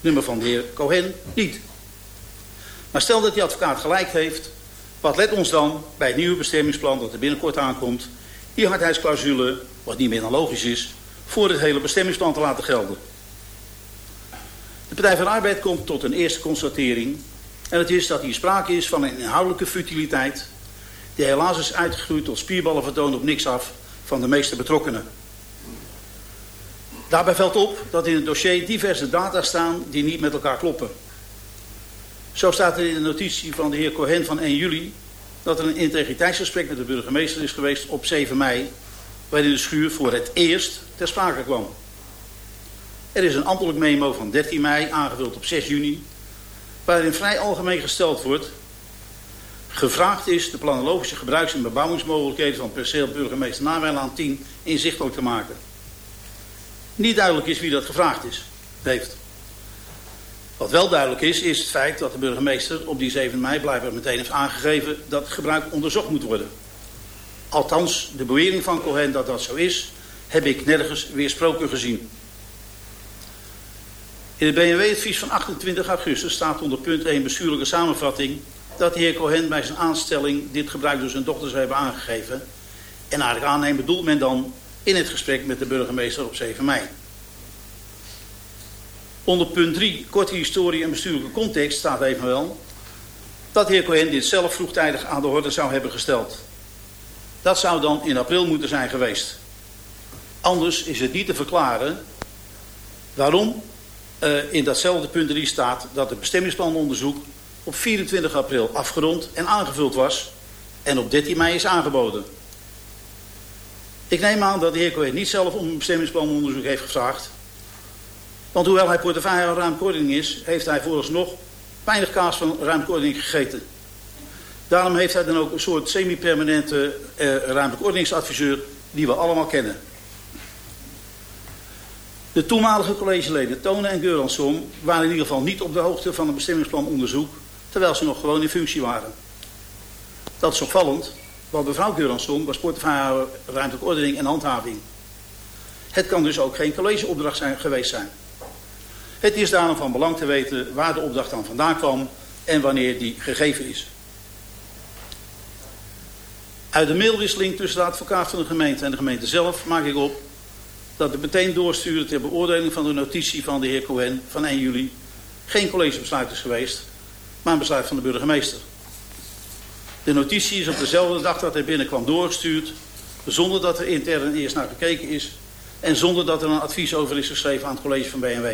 nummer van de heer Cohen, niet. Maar stel dat die advocaat gelijk heeft, wat let ons dan bij het nieuwe bestemmingsplan dat er binnenkort aankomt, die hardheidsclausule, wat niet meer dan logisch is, voor het hele bestemmingsplan te laten gelden. De Partij van de Arbeid komt tot een eerste constatering en het is dat hier sprake is van een inhoudelijke futiliteit die helaas is uitgegroeid tot spierballen vertoond op niks af van de meeste betrokkenen. Daarbij valt op dat in het dossier diverse data staan die niet met elkaar kloppen. Zo staat er in de notitie van de heer Cohen van 1 juli dat er een integriteitsgesprek met de burgemeester is geweest op 7 mei, waarin de schuur voor het eerst ter sprake kwam. Er is een ambtelijk memo van 13 mei, aangevuld op 6 juni, waarin vrij algemeen gesteld wordt... gevraagd is de planologische gebruiks- en bebouwingsmogelijkheden van perceel burgemeester Nawijlaan 10 inzichtelijk te maken. Niet duidelijk is wie dat gevraagd is, heeft. Wat wel duidelijk is, is het feit dat de burgemeester op die 7 mei blijkbaar meteen heeft aangegeven dat gebruik onderzocht moet worden. Althans, de bewering van Cohen dat dat zo is, heb ik nergens weersproken gezien. In het BMW-advies van 28 augustus staat onder punt 1 bestuurlijke samenvatting dat de heer Cohen bij zijn aanstelling dit gebruik door zijn dochter zou hebben aangegeven. En naar ik aanneem bedoelt men dan in het gesprek met de burgemeester op 7 mei. Onder punt 3, korte historie en bestuurlijke context, staat evenwel dat de heer Cohen dit zelf vroegtijdig aan de orde zou hebben gesteld. Dat zou dan in april moeten zijn geweest. Anders is het niet te verklaren waarom uh, in datzelfde punt 3 staat dat het bestemmingsplanonderzoek op 24 april afgerond en aangevuld was en op 13 mei is aangeboden. Ik neem aan dat de heer Cohen niet zelf om een bestemmingsplanonderzoek heeft gevraagd. Want hoewel hij portefeuille ruimte is, heeft hij vooralsnog weinig kaas van ruimte gegeten. Daarom heeft hij dan ook een soort semi-permanente ordeningsadviseur die we allemaal kennen. De toenmalige collegeleden Tonen en Geuransson waren in ieder geval niet op de hoogte van het bestemmingsplanonderzoek, terwijl ze nog gewoon in functie waren. Dat is opvallend, want mevrouw Geuransson was portefeuille ruimtelijke ordening en handhaving. Het kan dus ook geen collegeopdracht zijn, geweest zijn. Het is daarom van belang te weten waar de opdracht dan vandaan kwam en wanneer die gegeven is. Uit de mailwisseling tussen de advocaat van de gemeente en de gemeente zelf maak ik op dat het meteen doorsturen ter beoordeling van de notitie van de heer Cohen van 1 juli geen collegebesluit is geweest, maar een besluit van de burgemeester. De notitie is op dezelfde dag dat hij binnenkwam doorgestuurd, zonder dat er intern eerst naar gekeken is en zonder dat er een advies over is geschreven aan het college van BMW.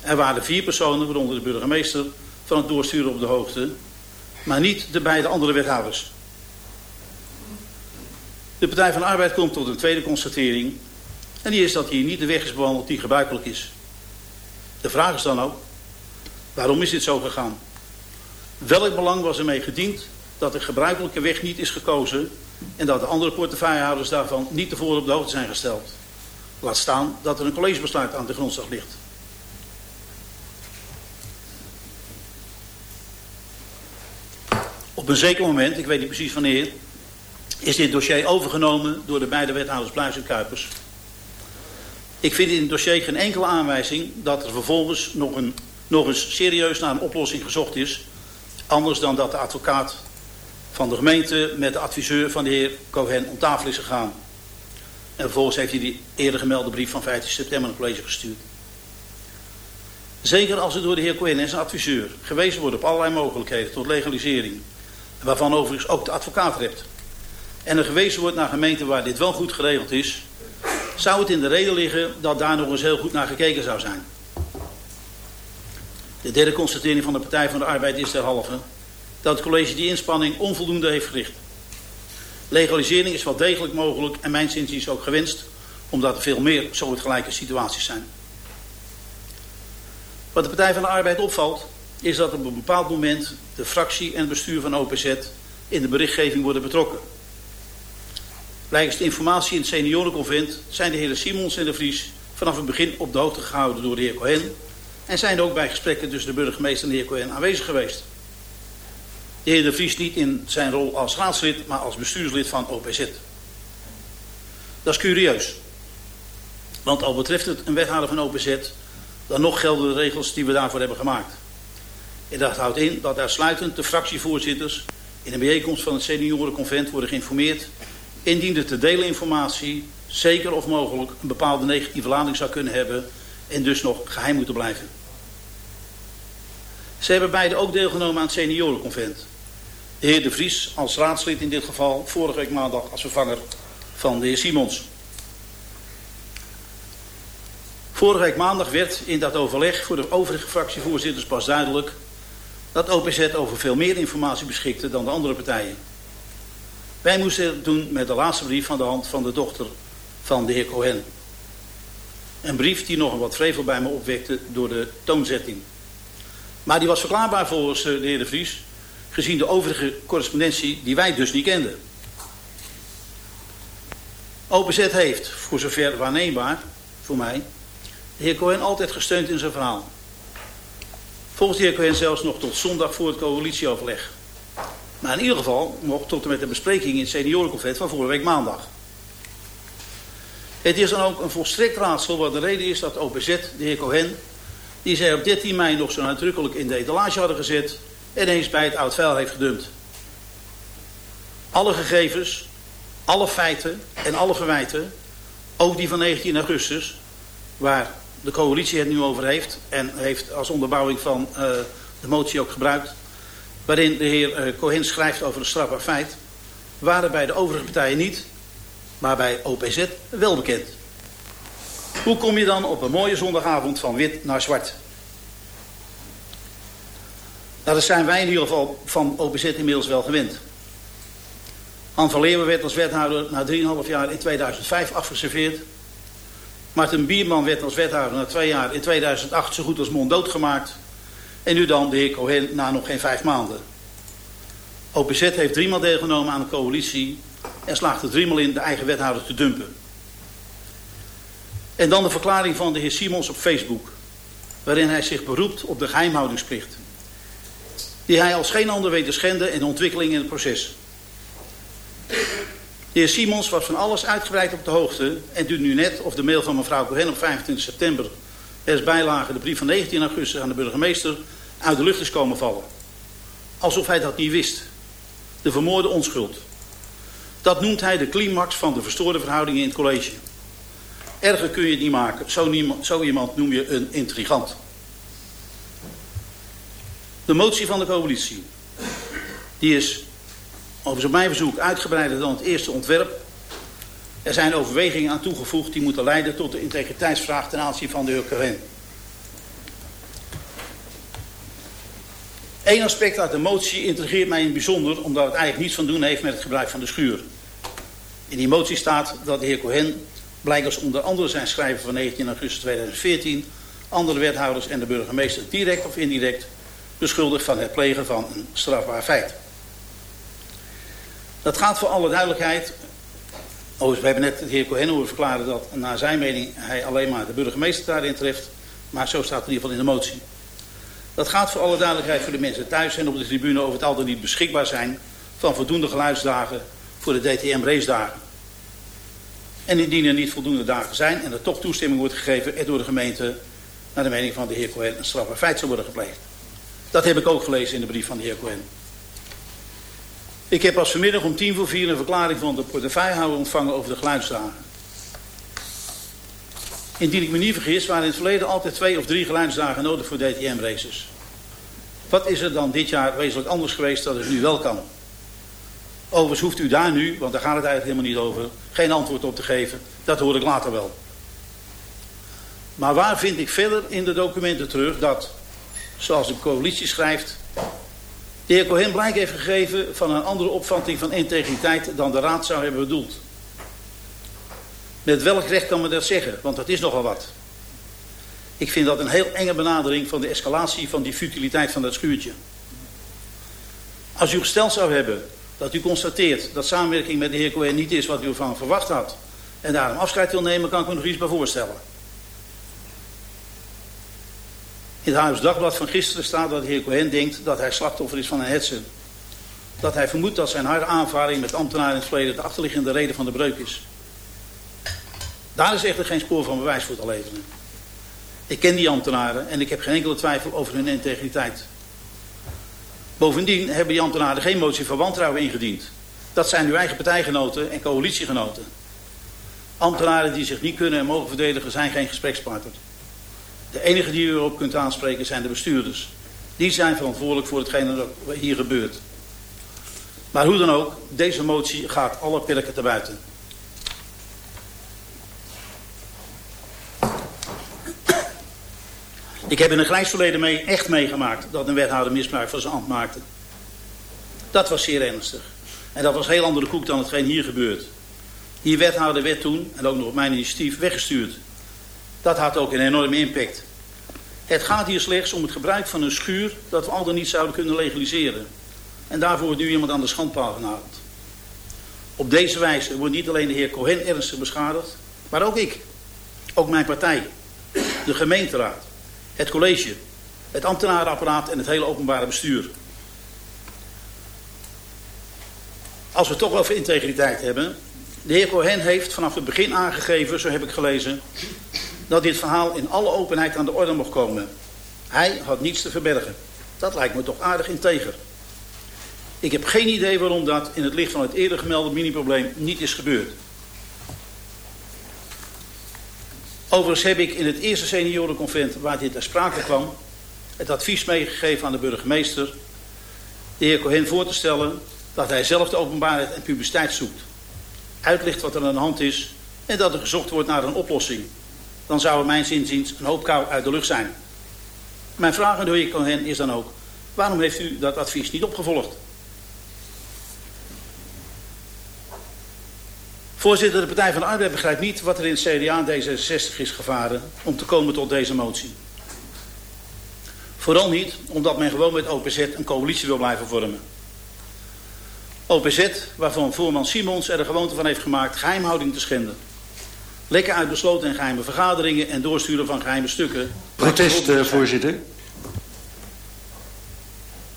Er waren vier personen, waaronder de burgemeester, van het doorsturen op de hoogte, maar niet de beide andere wethouders. De Partij van de Arbeid komt tot een tweede constatering. En die is dat hier niet de weg is bewandeld die gebruikelijk is. De vraag is dan ook, waarom is dit zo gegaan? Welk belang was ermee gediend dat de gebruikelijke weg niet is gekozen en dat de andere portefeuillehouders daarvan niet tevoren op de hoogte zijn gesteld? Laat staan dat er een collegebesluit aan de grondslag ligt. Op een zeker moment, ik weet niet precies wanneer, is dit dossier overgenomen door de beide wethouders Bluis en Kuipers. Ik vind in het dossier geen enkele aanwijzing dat er vervolgens nog, een, nog eens serieus naar een oplossing gezocht is. Anders dan dat de advocaat van de gemeente met de adviseur van de heer Cohen om tafel is gegaan. En vervolgens heeft hij die eerder gemelde brief van 15 september naar het college gestuurd. Zeker als er door de heer Cohen en zijn adviseur gewezen wordt op allerlei mogelijkheden tot legalisering. Waarvan overigens ook de advocaat rept en er gewezen wordt naar gemeenten waar dit wel goed geregeld is, zou het in de reden liggen dat daar nog eens heel goed naar gekeken zou zijn. De derde constatering van de Partij van de Arbeid is derhalve dat het college die inspanning onvoldoende heeft gericht. Legalisering is wel degelijk mogelijk en mijn is ook gewenst, omdat er veel meer soortgelijke situaties zijn. Wat de Partij van de Arbeid opvalt, is dat op een bepaald moment de fractie en het bestuur van OPZ in de berichtgeving worden betrokken. Blijkens de informatie in het seniorenconvent zijn de heren Simons en de Vries vanaf het begin op de hoogte gehouden door de heer Cohen. En zijn ook bij gesprekken tussen de burgemeester en de heer Cohen aanwezig geweest. De heer de Vries niet in zijn rol als raadslid, maar als bestuurslid van OPZ. Dat is curieus. Want al betreft het een wethouder van OPZ, dan nog gelden de regels die we daarvoor hebben gemaakt. En dat houdt in dat uitsluitend de fractievoorzitters in een bijeenkomst van het seniorenconvent worden geïnformeerd indien de te delen informatie zeker of mogelijk een bepaalde negatieve lading zou kunnen hebben en dus nog geheim moeten blijven. Ze hebben beide ook deelgenomen aan het seniorenconvent. De heer De Vries als raadslid in dit geval, vorige week maandag als vervanger van de heer Simons. Vorige week maandag werd in dat overleg voor de overige fractievoorzitters pas duidelijk dat OPZ over veel meer informatie beschikte dan de andere partijen. Wij moesten het doen met de laatste brief van de hand van de dochter van de heer Cohen. Een brief die nog een wat vrevel bij me opwekte door de toonzetting. Maar die was verklaarbaar volgens de heer De Vries, gezien de overige correspondentie die wij dus niet kenden. OPZ heeft, voor zover waarneembaar, voor mij, de heer Cohen altijd gesteund in zijn verhaal. Volgens de heer Cohen zelfs nog tot zondag voor het coalitieoverleg. Maar in ieder geval nog tot en met de bespreking in het seniorenconvent van vorige week maandag. Het is dan ook een volstrekt raadsel wat de reden is dat OPZ, de heer Cohen, die zij op 13 mei nog zo nadrukkelijk in de etalage hadden gezet, ineens bij het oud vuil heeft gedumpt. Alle gegevens, alle feiten en alle verwijten, ook die van 19 augustus, waar de coalitie het nu over heeft en heeft als onderbouwing van uh, de motie ook gebruikt, waarin de heer eh, Cohen schrijft over een strafbaar feit, waren bij de overige partijen niet, maar bij OPZ wel bekend. Hoe kom je dan op een mooie zondagavond van wit naar zwart? Nou, dat zijn wij in ieder geval van OPZ inmiddels wel gewend. Han van Leeuwen werd als wethouder na 3,5 jaar in 2005 afgeserveerd. Martin Bierman werd als wethouder na twee jaar in 2008 zo goed als mond doodgemaakt. En nu dan de heer Cohen na nog geen vijf maanden. OPZ heeft driemaal deelgenomen aan de coalitie en slaagt er driemaal in de eigen wethouder te dumpen. En dan de verklaring van de heer Simons op Facebook, waarin hij zich beroept op de geheimhoudingsplicht. Die hij als geen ander weet te schenden in de ontwikkeling in het proces. De heer Simons was van alles uitgebreid op de hoogte en doet nu net of de mail van mevrouw Cohen op 25 september, er is bijlage de brief van 19 augustus aan de burgemeester, uit de lucht is komen vallen. Alsof hij dat niet wist. De vermoorde onschuld. Dat noemt hij de climax van de verstoorde verhoudingen in het college. Erger kun je het niet maken. Zo, niemand, zo iemand noem je een intrigant. De motie van de coalitie. Die is overigens op mijn verzoek uitgebreider dan het eerste ontwerp. Er zijn overwegingen aan toegevoegd die moeten leiden tot de integriteitsvraag ten aanzien van de heer Cohen. Eén aspect uit de motie intrigeert mij in het bijzonder omdat het eigenlijk niets van doen heeft met het gebruik van de schuur. In die motie staat dat de heer Cohen blijkbaar onder andere zijn schrijven van 19 augustus 2014 andere wethouders en de burgemeester direct of indirect beschuldigd van het plegen van een strafbaar feit. Dat gaat voor alle duidelijkheid. Oh, we hebben net de heer Cohen verklaren dat naar zijn mening hij alleen maar de burgemeester daarin treft. Maar zo staat het in ieder geval in de motie. Dat gaat voor alle duidelijkheid voor de mensen thuis en op de tribune over het altijd niet beschikbaar zijn van voldoende geluidsdagen voor de DTM racedagen. En indien er niet voldoende dagen zijn en er toch toestemming wordt gegeven er door de gemeente naar de mening van de heer Cohen een strafbaar feit zal worden gepleegd. Dat heb ik ook gelezen in de brief van de heer Cohen. Ik heb als vanmiddag om tien voor vier een verklaring van de portefeuillehouder ontvangen over de geluidsdagen. Indien ik me niet vergis, waren in het verleden altijd twee of drie geluidsdagen nodig voor DTM-races. Wat is er dan dit jaar wezenlijk anders geweest dat het nu wel kan? Overigens hoeft u daar nu, want daar gaat het eigenlijk helemaal niet over, geen antwoord op te geven. Dat hoor ik later wel. Maar waar vind ik verder in de documenten terug dat, zoals de coalitie schrijft, de heer Cohen blijk heeft gegeven van een andere opvatting van integriteit dan de raad zou hebben bedoeld. Met welk recht kan men dat zeggen? Want dat is nogal wat. Ik vind dat een heel enge benadering van de escalatie van die futiliteit van dat schuurtje. Als u gesteld zou hebben dat u constateert dat samenwerking met de heer Cohen niet is wat u ervan verwacht had... en daarom afscheid wil nemen, kan ik me nog iets bij voorstellen. In het Huis Dagblad van gisteren staat dat de heer Cohen denkt dat hij slachtoffer is van een hetsen. Dat hij vermoedt dat zijn harde aanvaring met ambtenaren in het verleden de achterliggende reden van de breuk is. Daar is echter geen spoor van bewijs voor te leveren. Ik ken die ambtenaren en ik heb geen enkele twijfel over hun integriteit. Bovendien hebben die ambtenaren geen motie van wantrouwen ingediend. Dat zijn uw eigen partijgenoten en coalitiegenoten. Ambtenaren die zich niet kunnen en mogen verdedigen zijn geen gesprekspartner. De enige die u erop kunt aanspreken zijn de bestuurders. Die zijn verantwoordelijk voor hetgene dat hier gebeurt. Maar hoe dan ook, deze motie gaat alle perken te buiten. Ik heb in een grijs verleden mee, echt meegemaakt dat een wethouder misbruik van zijn ambt maakte. Dat was zeer ernstig. En dat was heel andere koek dan hetgeen hier gebeurt. Die wethouder werd toen, en ook nog op mijn initiatief, weggestuurd. Dat had ook een enorme impact. Het gaat hier slechts om het gebruik van een schuur dat we al dan niet zouden kunnen legaliseren. En daarvoor wordt nu iemand aan de schandpaal genageld. Op deze wijze wordt niet alleen de heer Cohen ernstig beschadigd, maar ook ik. Ook mijn partij, de gemeenteraad, het college, het ambtenarenapparaat en het hele openbare bestuur. Als we het toch over integriteit hebben. De heer Cohen heeft vanaf het begin aangegeven, zo heb ik gelezen, dat dit verhaal in alle openheid aan de orde mocht komen. Hij had niets te verbergen. Dat lijkt me toch aardig integer. Ik heb geen idee waarom dat in het licht van het eerder gemelde mini-probleem niet is gebeurd. Overigens heb ik in het eerste seniorenconvent waar dit ter sprake kwam... het advies meegegeven aan de burgemeester... de heer Cohen voor te stellen dat hij zelf de openbaarheid en publiciteit zoekt. Uitlicht wat er aan de hand is en dat er gezocht wordt naar een oplossing. Dan zou er mijn zinziens een hoop kou uit de lucht zijn. Mijn vraag aan de heer Cohen is dan ook, waarom heeft u dat advies niet opgevolgd? Voorzitter, de Partij van de Arbeid begrijpt niet wat er in het CDA en D66 is gevaren om te komen tot deze motie. Vooral niet omdat men gewoon met OPZ een coalitie wil blijven vormen. OPZ, waarvan voorman Simons er de gewoonte van heeft gemaakt geheimhouding te schenden. Lekker uit besloten en geheime vergaderingen en doorsturen van geheime stukken. Protest, uh, voorzitter.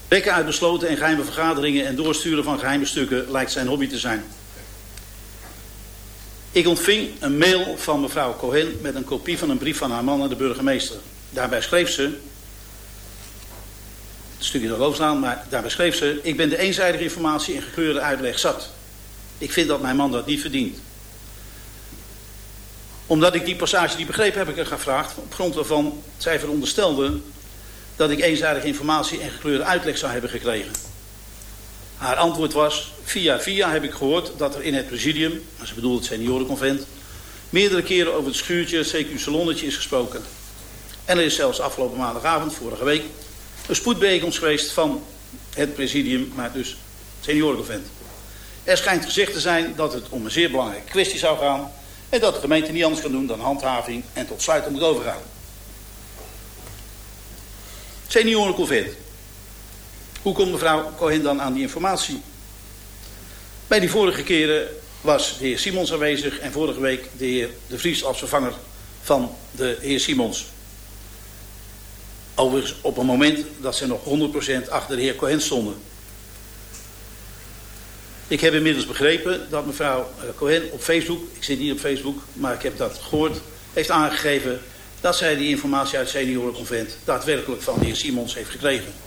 Lekker uit besloten en geheime vergaderingen en doorsturen van geheime stukken lijkt zijn hobby te zijn. Ik ontving een mail van mevrouw Cohen met een kopie van een brief van haar man aan de burgemeester. Daarbij schreef ze, het stukje nog overslaan, maar daarbij schreef ze... ik ben de eenzijdige informatie en gekleurde uitleg zat. Ik vind dat mijn man dat niet verdient. Omdat ik die passage niet begreep, heb ik er gevraagd... op grond waarvan zij veronderstelde dat ik eenzijdige informatie en gekleurde uitleg zou hebben gekregen. Haar antwoord was, via via heb ik gehoord dat er in het presidium, maar ze bedoelt het seniorenconvent, meerdere keren over het schuurtje, CQ Salonnetje is gesproken. En er is zelfs afgelopen maandagavond, vorige week, een spoedbijeenkomst geweest van het presidium, maar dus het seniorenconvent. Er schijnt gezegd te zijn dat het om een zeer belangrijke kwestie zou gaan en dat de gemeente niet anders kan doen dan handhaving en tot sluiten moet overgaan. Seniorenconvent. Hoe komt mevrouw Cohen dan aan die informatie? Bij die vorige keren was de heer Simons aanwezig en vorige week de heer De Vries als vervanger van de heer Simons. Overigens op een moment dat ze nog 100% achter de heer Cohen stonden. Ik heb inmiddels begrepen dat mevrouw eh, Cohen op Facebook, ik zit niet op Facebook, maar ik heb dat gehoord, heeft aangegeven dat zij die informatie uit het seniorenconvent daadwerkelijk van de heer Simons heeft gekregen.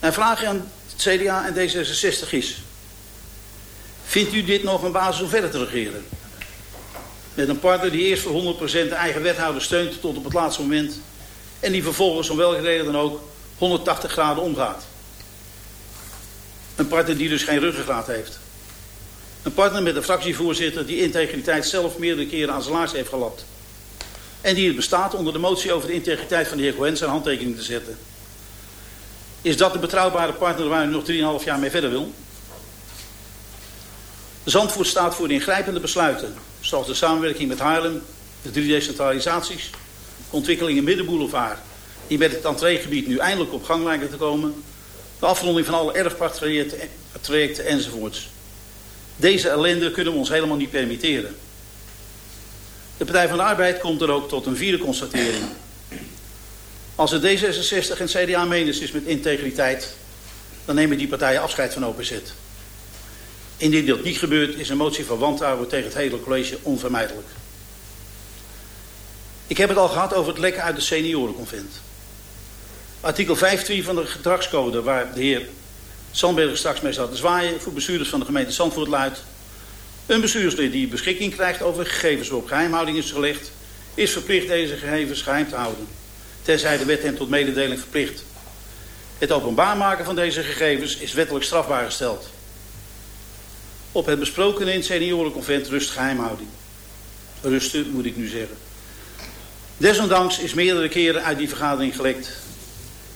Mijn vraag aan het CDA en D66 is... Vindt u dit nog een basis om verder te regeren? Met een partner die eerst voor 100% de eigen wethouder steunt tot op het laatste moment... en die vervolgens om welke reden dan ook 180 graden omgaat. Een partner die dus geen ruggengraat heeft. Een partner met een fractievoorzitter die integriteit zelf meerdere keren aan zijn laars heeft gelapt. En die het bestaat onder de motie over de integriteit van de heer Cohen zijn handtekening te zetten. Is dat de betrouwbare partner waar u nog 3,5 jaar mee verder wil? Zandvoort staat voor de ingrijpende besluiten, zoals de samenwerking met Haarlem, de drie decentralisaties, de ontwikkeling in Middenboulevard, die met het entreegebied nu eindelijk op gang lijken te komen, de afronding van alle erfparktrajecten enzovoorts. Deze ellende kunnen we ons helemaal niet permitteren. De Partij van de Arbeid komt er ook tot een vierde constatering. Als het D66 en CDA menens is met integriteit, dan nemen die partijen afscheid van OPZ. Indien dat niet gebeurt, is een motie van wantrouwen tegen het hele college onvermijdelijk. Ik heb het al gehad over het lekken uit de seniorenconvent. Artikel 15 van de gedragscode, waar de heer Sandberg straks mee zat te zwaaien... voor bestuurders van de gemeente Zandvoort luidt... een bestuurslid die beschikking krijgt over gegevens waarop geheimhouding is gelegd... is verplicht deze gegevens geheim te houden tenzij de wet hem tot mededeling verplicht. Het openbaar maken van deze gegevens is wettelijk strafbaar gesteld. Op het besproken in het seniorenconvent rust geheimhouding. Rusten, moet ik nu zeggen. Desondanks is meerdere keren uit die vergadering gelekt.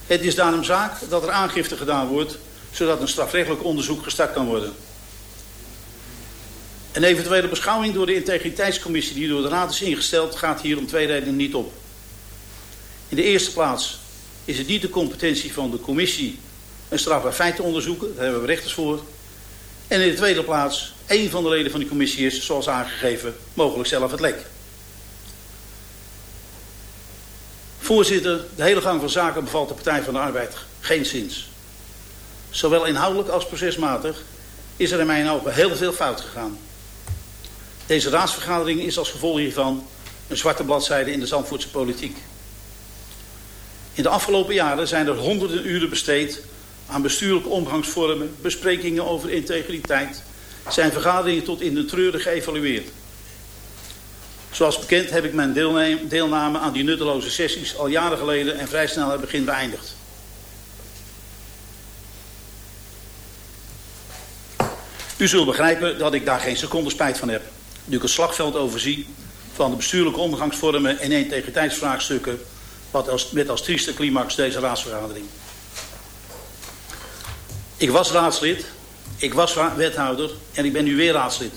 Het is daarom zaak dat er aangifte gedaan wordt, zodat een strafrechtelijk onderzoek gestart kan worden. Een eventuele beschouwing door de integriteitscommissie die door de Raad is ingesteld gaat hier om twee redenen niet op. In de eerste plaats is het niet de competentie van de commissie een strafbaar feit te onderzoeken. Daar hebben we rechters voor. En in de tweede plaats, één van de leden van die commissie is, zoals aangegeven, mogelijk zelf het lek. Voorzitter, de hele gang van zaken bevalt de Partij van de Arbeid geen zins. Zowel inhoudelijk als procesmatig is er in mijn ogen heel veel fout gegaan. Deze raadsvergadering is als gevolg hiervan een zwarte bladzijde in de Zandvoortse politiek. In de afgelopen jaren zijn er honderden uren besteed aan bestuurlijke omgangsvormen, besprekingen over integriteit, zijn vergaderingen tot in de treuren geëvalueerd. Zoals bekend heb ik mijn deelname aan die nutteloze sessies al jaren geleden en vrij snel het begin beëindigd. U zult begrijpen dat ik daar geen seconde spijt van heb, nu ik het slagveld overzie van de bestuurlijke omgangsvormen en integriteitsvraagstukken wat als, met als trieste climax deze raadsvergadering. Ik was raadslid, ik was wethouder en ik ben nu weer raadslid.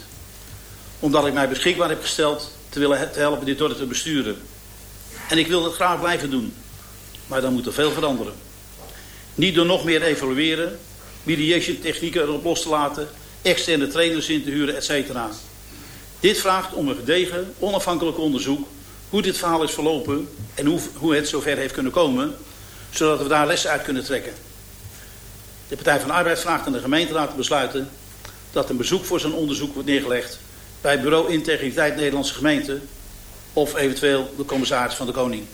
Omdat ik mij beschikbaar heb gesteld te willen te helpen dit dorp te besturen. En ik wil het graag blijven doen. Maar dan moet er veel veranderen. Niet door nog meer evalueren, mediation technieken erop los te laten, externe trainers in te huren, etc. Dit vraagt om een gedegen, onafhankelijk onderzoek hoe dit verhaal is verlopen en hoe, hoe het zover heeft kunnen komen, zodat we daar lessen uit kunnen trekken. De Partij van Arbeid vraagt aan de gemeenteraad te besluiten dat een bezoek voor zo'n onderzoek wordt neergelegd bij Bureau Integriteit Nederlandse Gemeente of eventueel de commissaris van de Koning.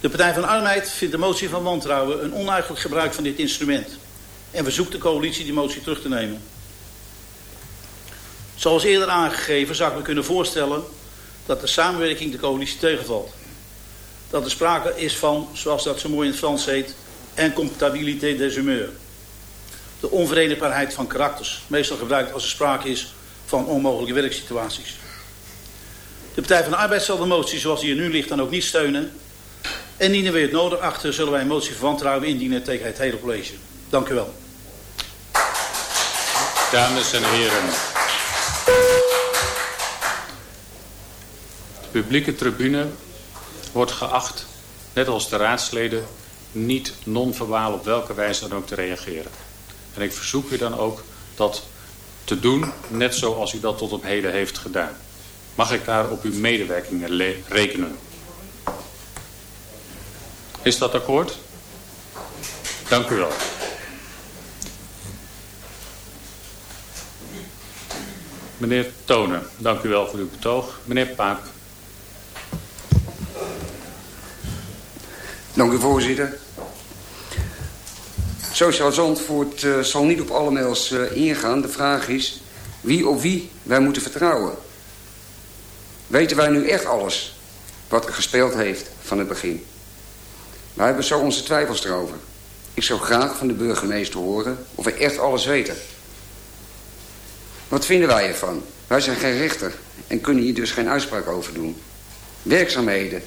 De Partij van de Arbeid vindt de motie van wantrouwen een onuitelijk gebruik van dit instrument en verzoekt de coalitie die motie terug te nemen. Zoals eerder aangegeven zou ik me kunnen voorstellen dat de samenwerking de coalitie tegenvalt. Dat er sprake is van, zoals dat zo mooi in het Frans heet, incompatibilité des humeurs. De onverenigbaarheid van karakters, meestal gebruikt als er sprake is van onmogelijke werksituaties. De Partij van de Arbeid zal de motie zoals die er nu ligt dan ook niet steunen. En indien we het nodig achter, zullen wij een motie van wantrouwen indienen tegen het hele college. Dank u wel. Dames en heren. Publieke tribune wordt geacht, net als de raadsleden, niet non-verbaal op welke wijze dan ook te reageren. En ik verzoek u dan ook dat te doen, net zoals u dat tot op heden heeft gedaan. Mag ik daar op uw medewerking rekenen? Is dat akkoord? Dank u wel. Meneer Tonen, dank u wel voor uw betoog. Meneer Paap. Dank u voorzitter. Sociaal Zandvoort uh, zal niet op alle mails uh, ingaan. De vraag is wie of wie wij moeten vertrouwen. Weten wij nu echt alles wat er gespeeld heeft van het begin? Wij hebben zo onze twijfels erover. Ik zou graag van de burgemeester horen of we echt alles weten. Wat vinden wij ervan? Wij zijn geen rechter en kunnen hier dus geen uitspraak over doen. Werkzaamheden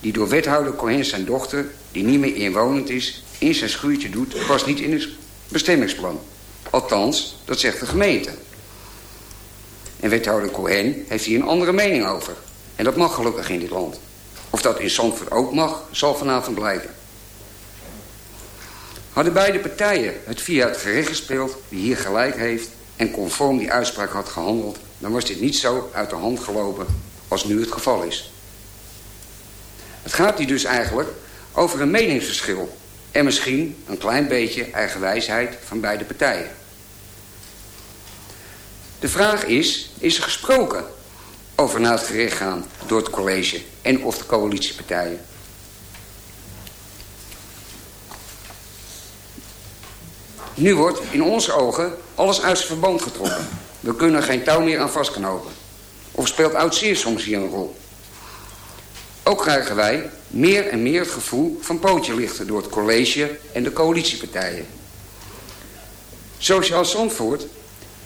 die door wethouder Cohen zijn dochter, die niet meer inwonend is, in zijn schuurtje doet, past niet in het bestemmingsplan. Althans, dat zegt de gemeente. En wethouder Cohen heeft hier een andere mening over. En dat mag gelukkig in dit land. Of dat in Zandvoort ook mag, zal vanavond blijken. Hadden beide partijen het via het gerecht gespeeld, wie hier gelijk heeft... en conform die uitspraak had gehandeld... dan was dit niet zo uit de hand gelopen als nu het geval is. Het gaat hier dus eigenlijk over een meningsverschil... en misschien een klein beetje eigenwijsheid van beide partijen. De vraag is, is er gesproken over naar het gerecht gaan door het college en of de coalitiepartijen? Nu wordt in onze ogen alles uit zijn verband getrokken. We kunnen geen touw meer aan vastknopen. Of speelt oud zeer soms hier een rol? Ook krijgen wij meer en meer het gevoel van pootje lichten door het college en de coalitiepartijen. Sociaal Zandvoort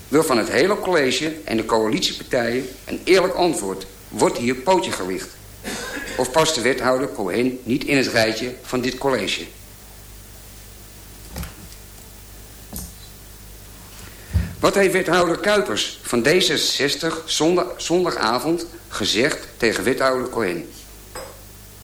wil van het hele college en de coalitiepartijen een eerlijk antwoord. Wordt hier pootje gelicht? Of past de wethouder Cohen niet in het rijtje van dit college? Wat heeft wethouder Kuipers van D66 zondag, zondagavond gezegd tegen wethouder Cohen?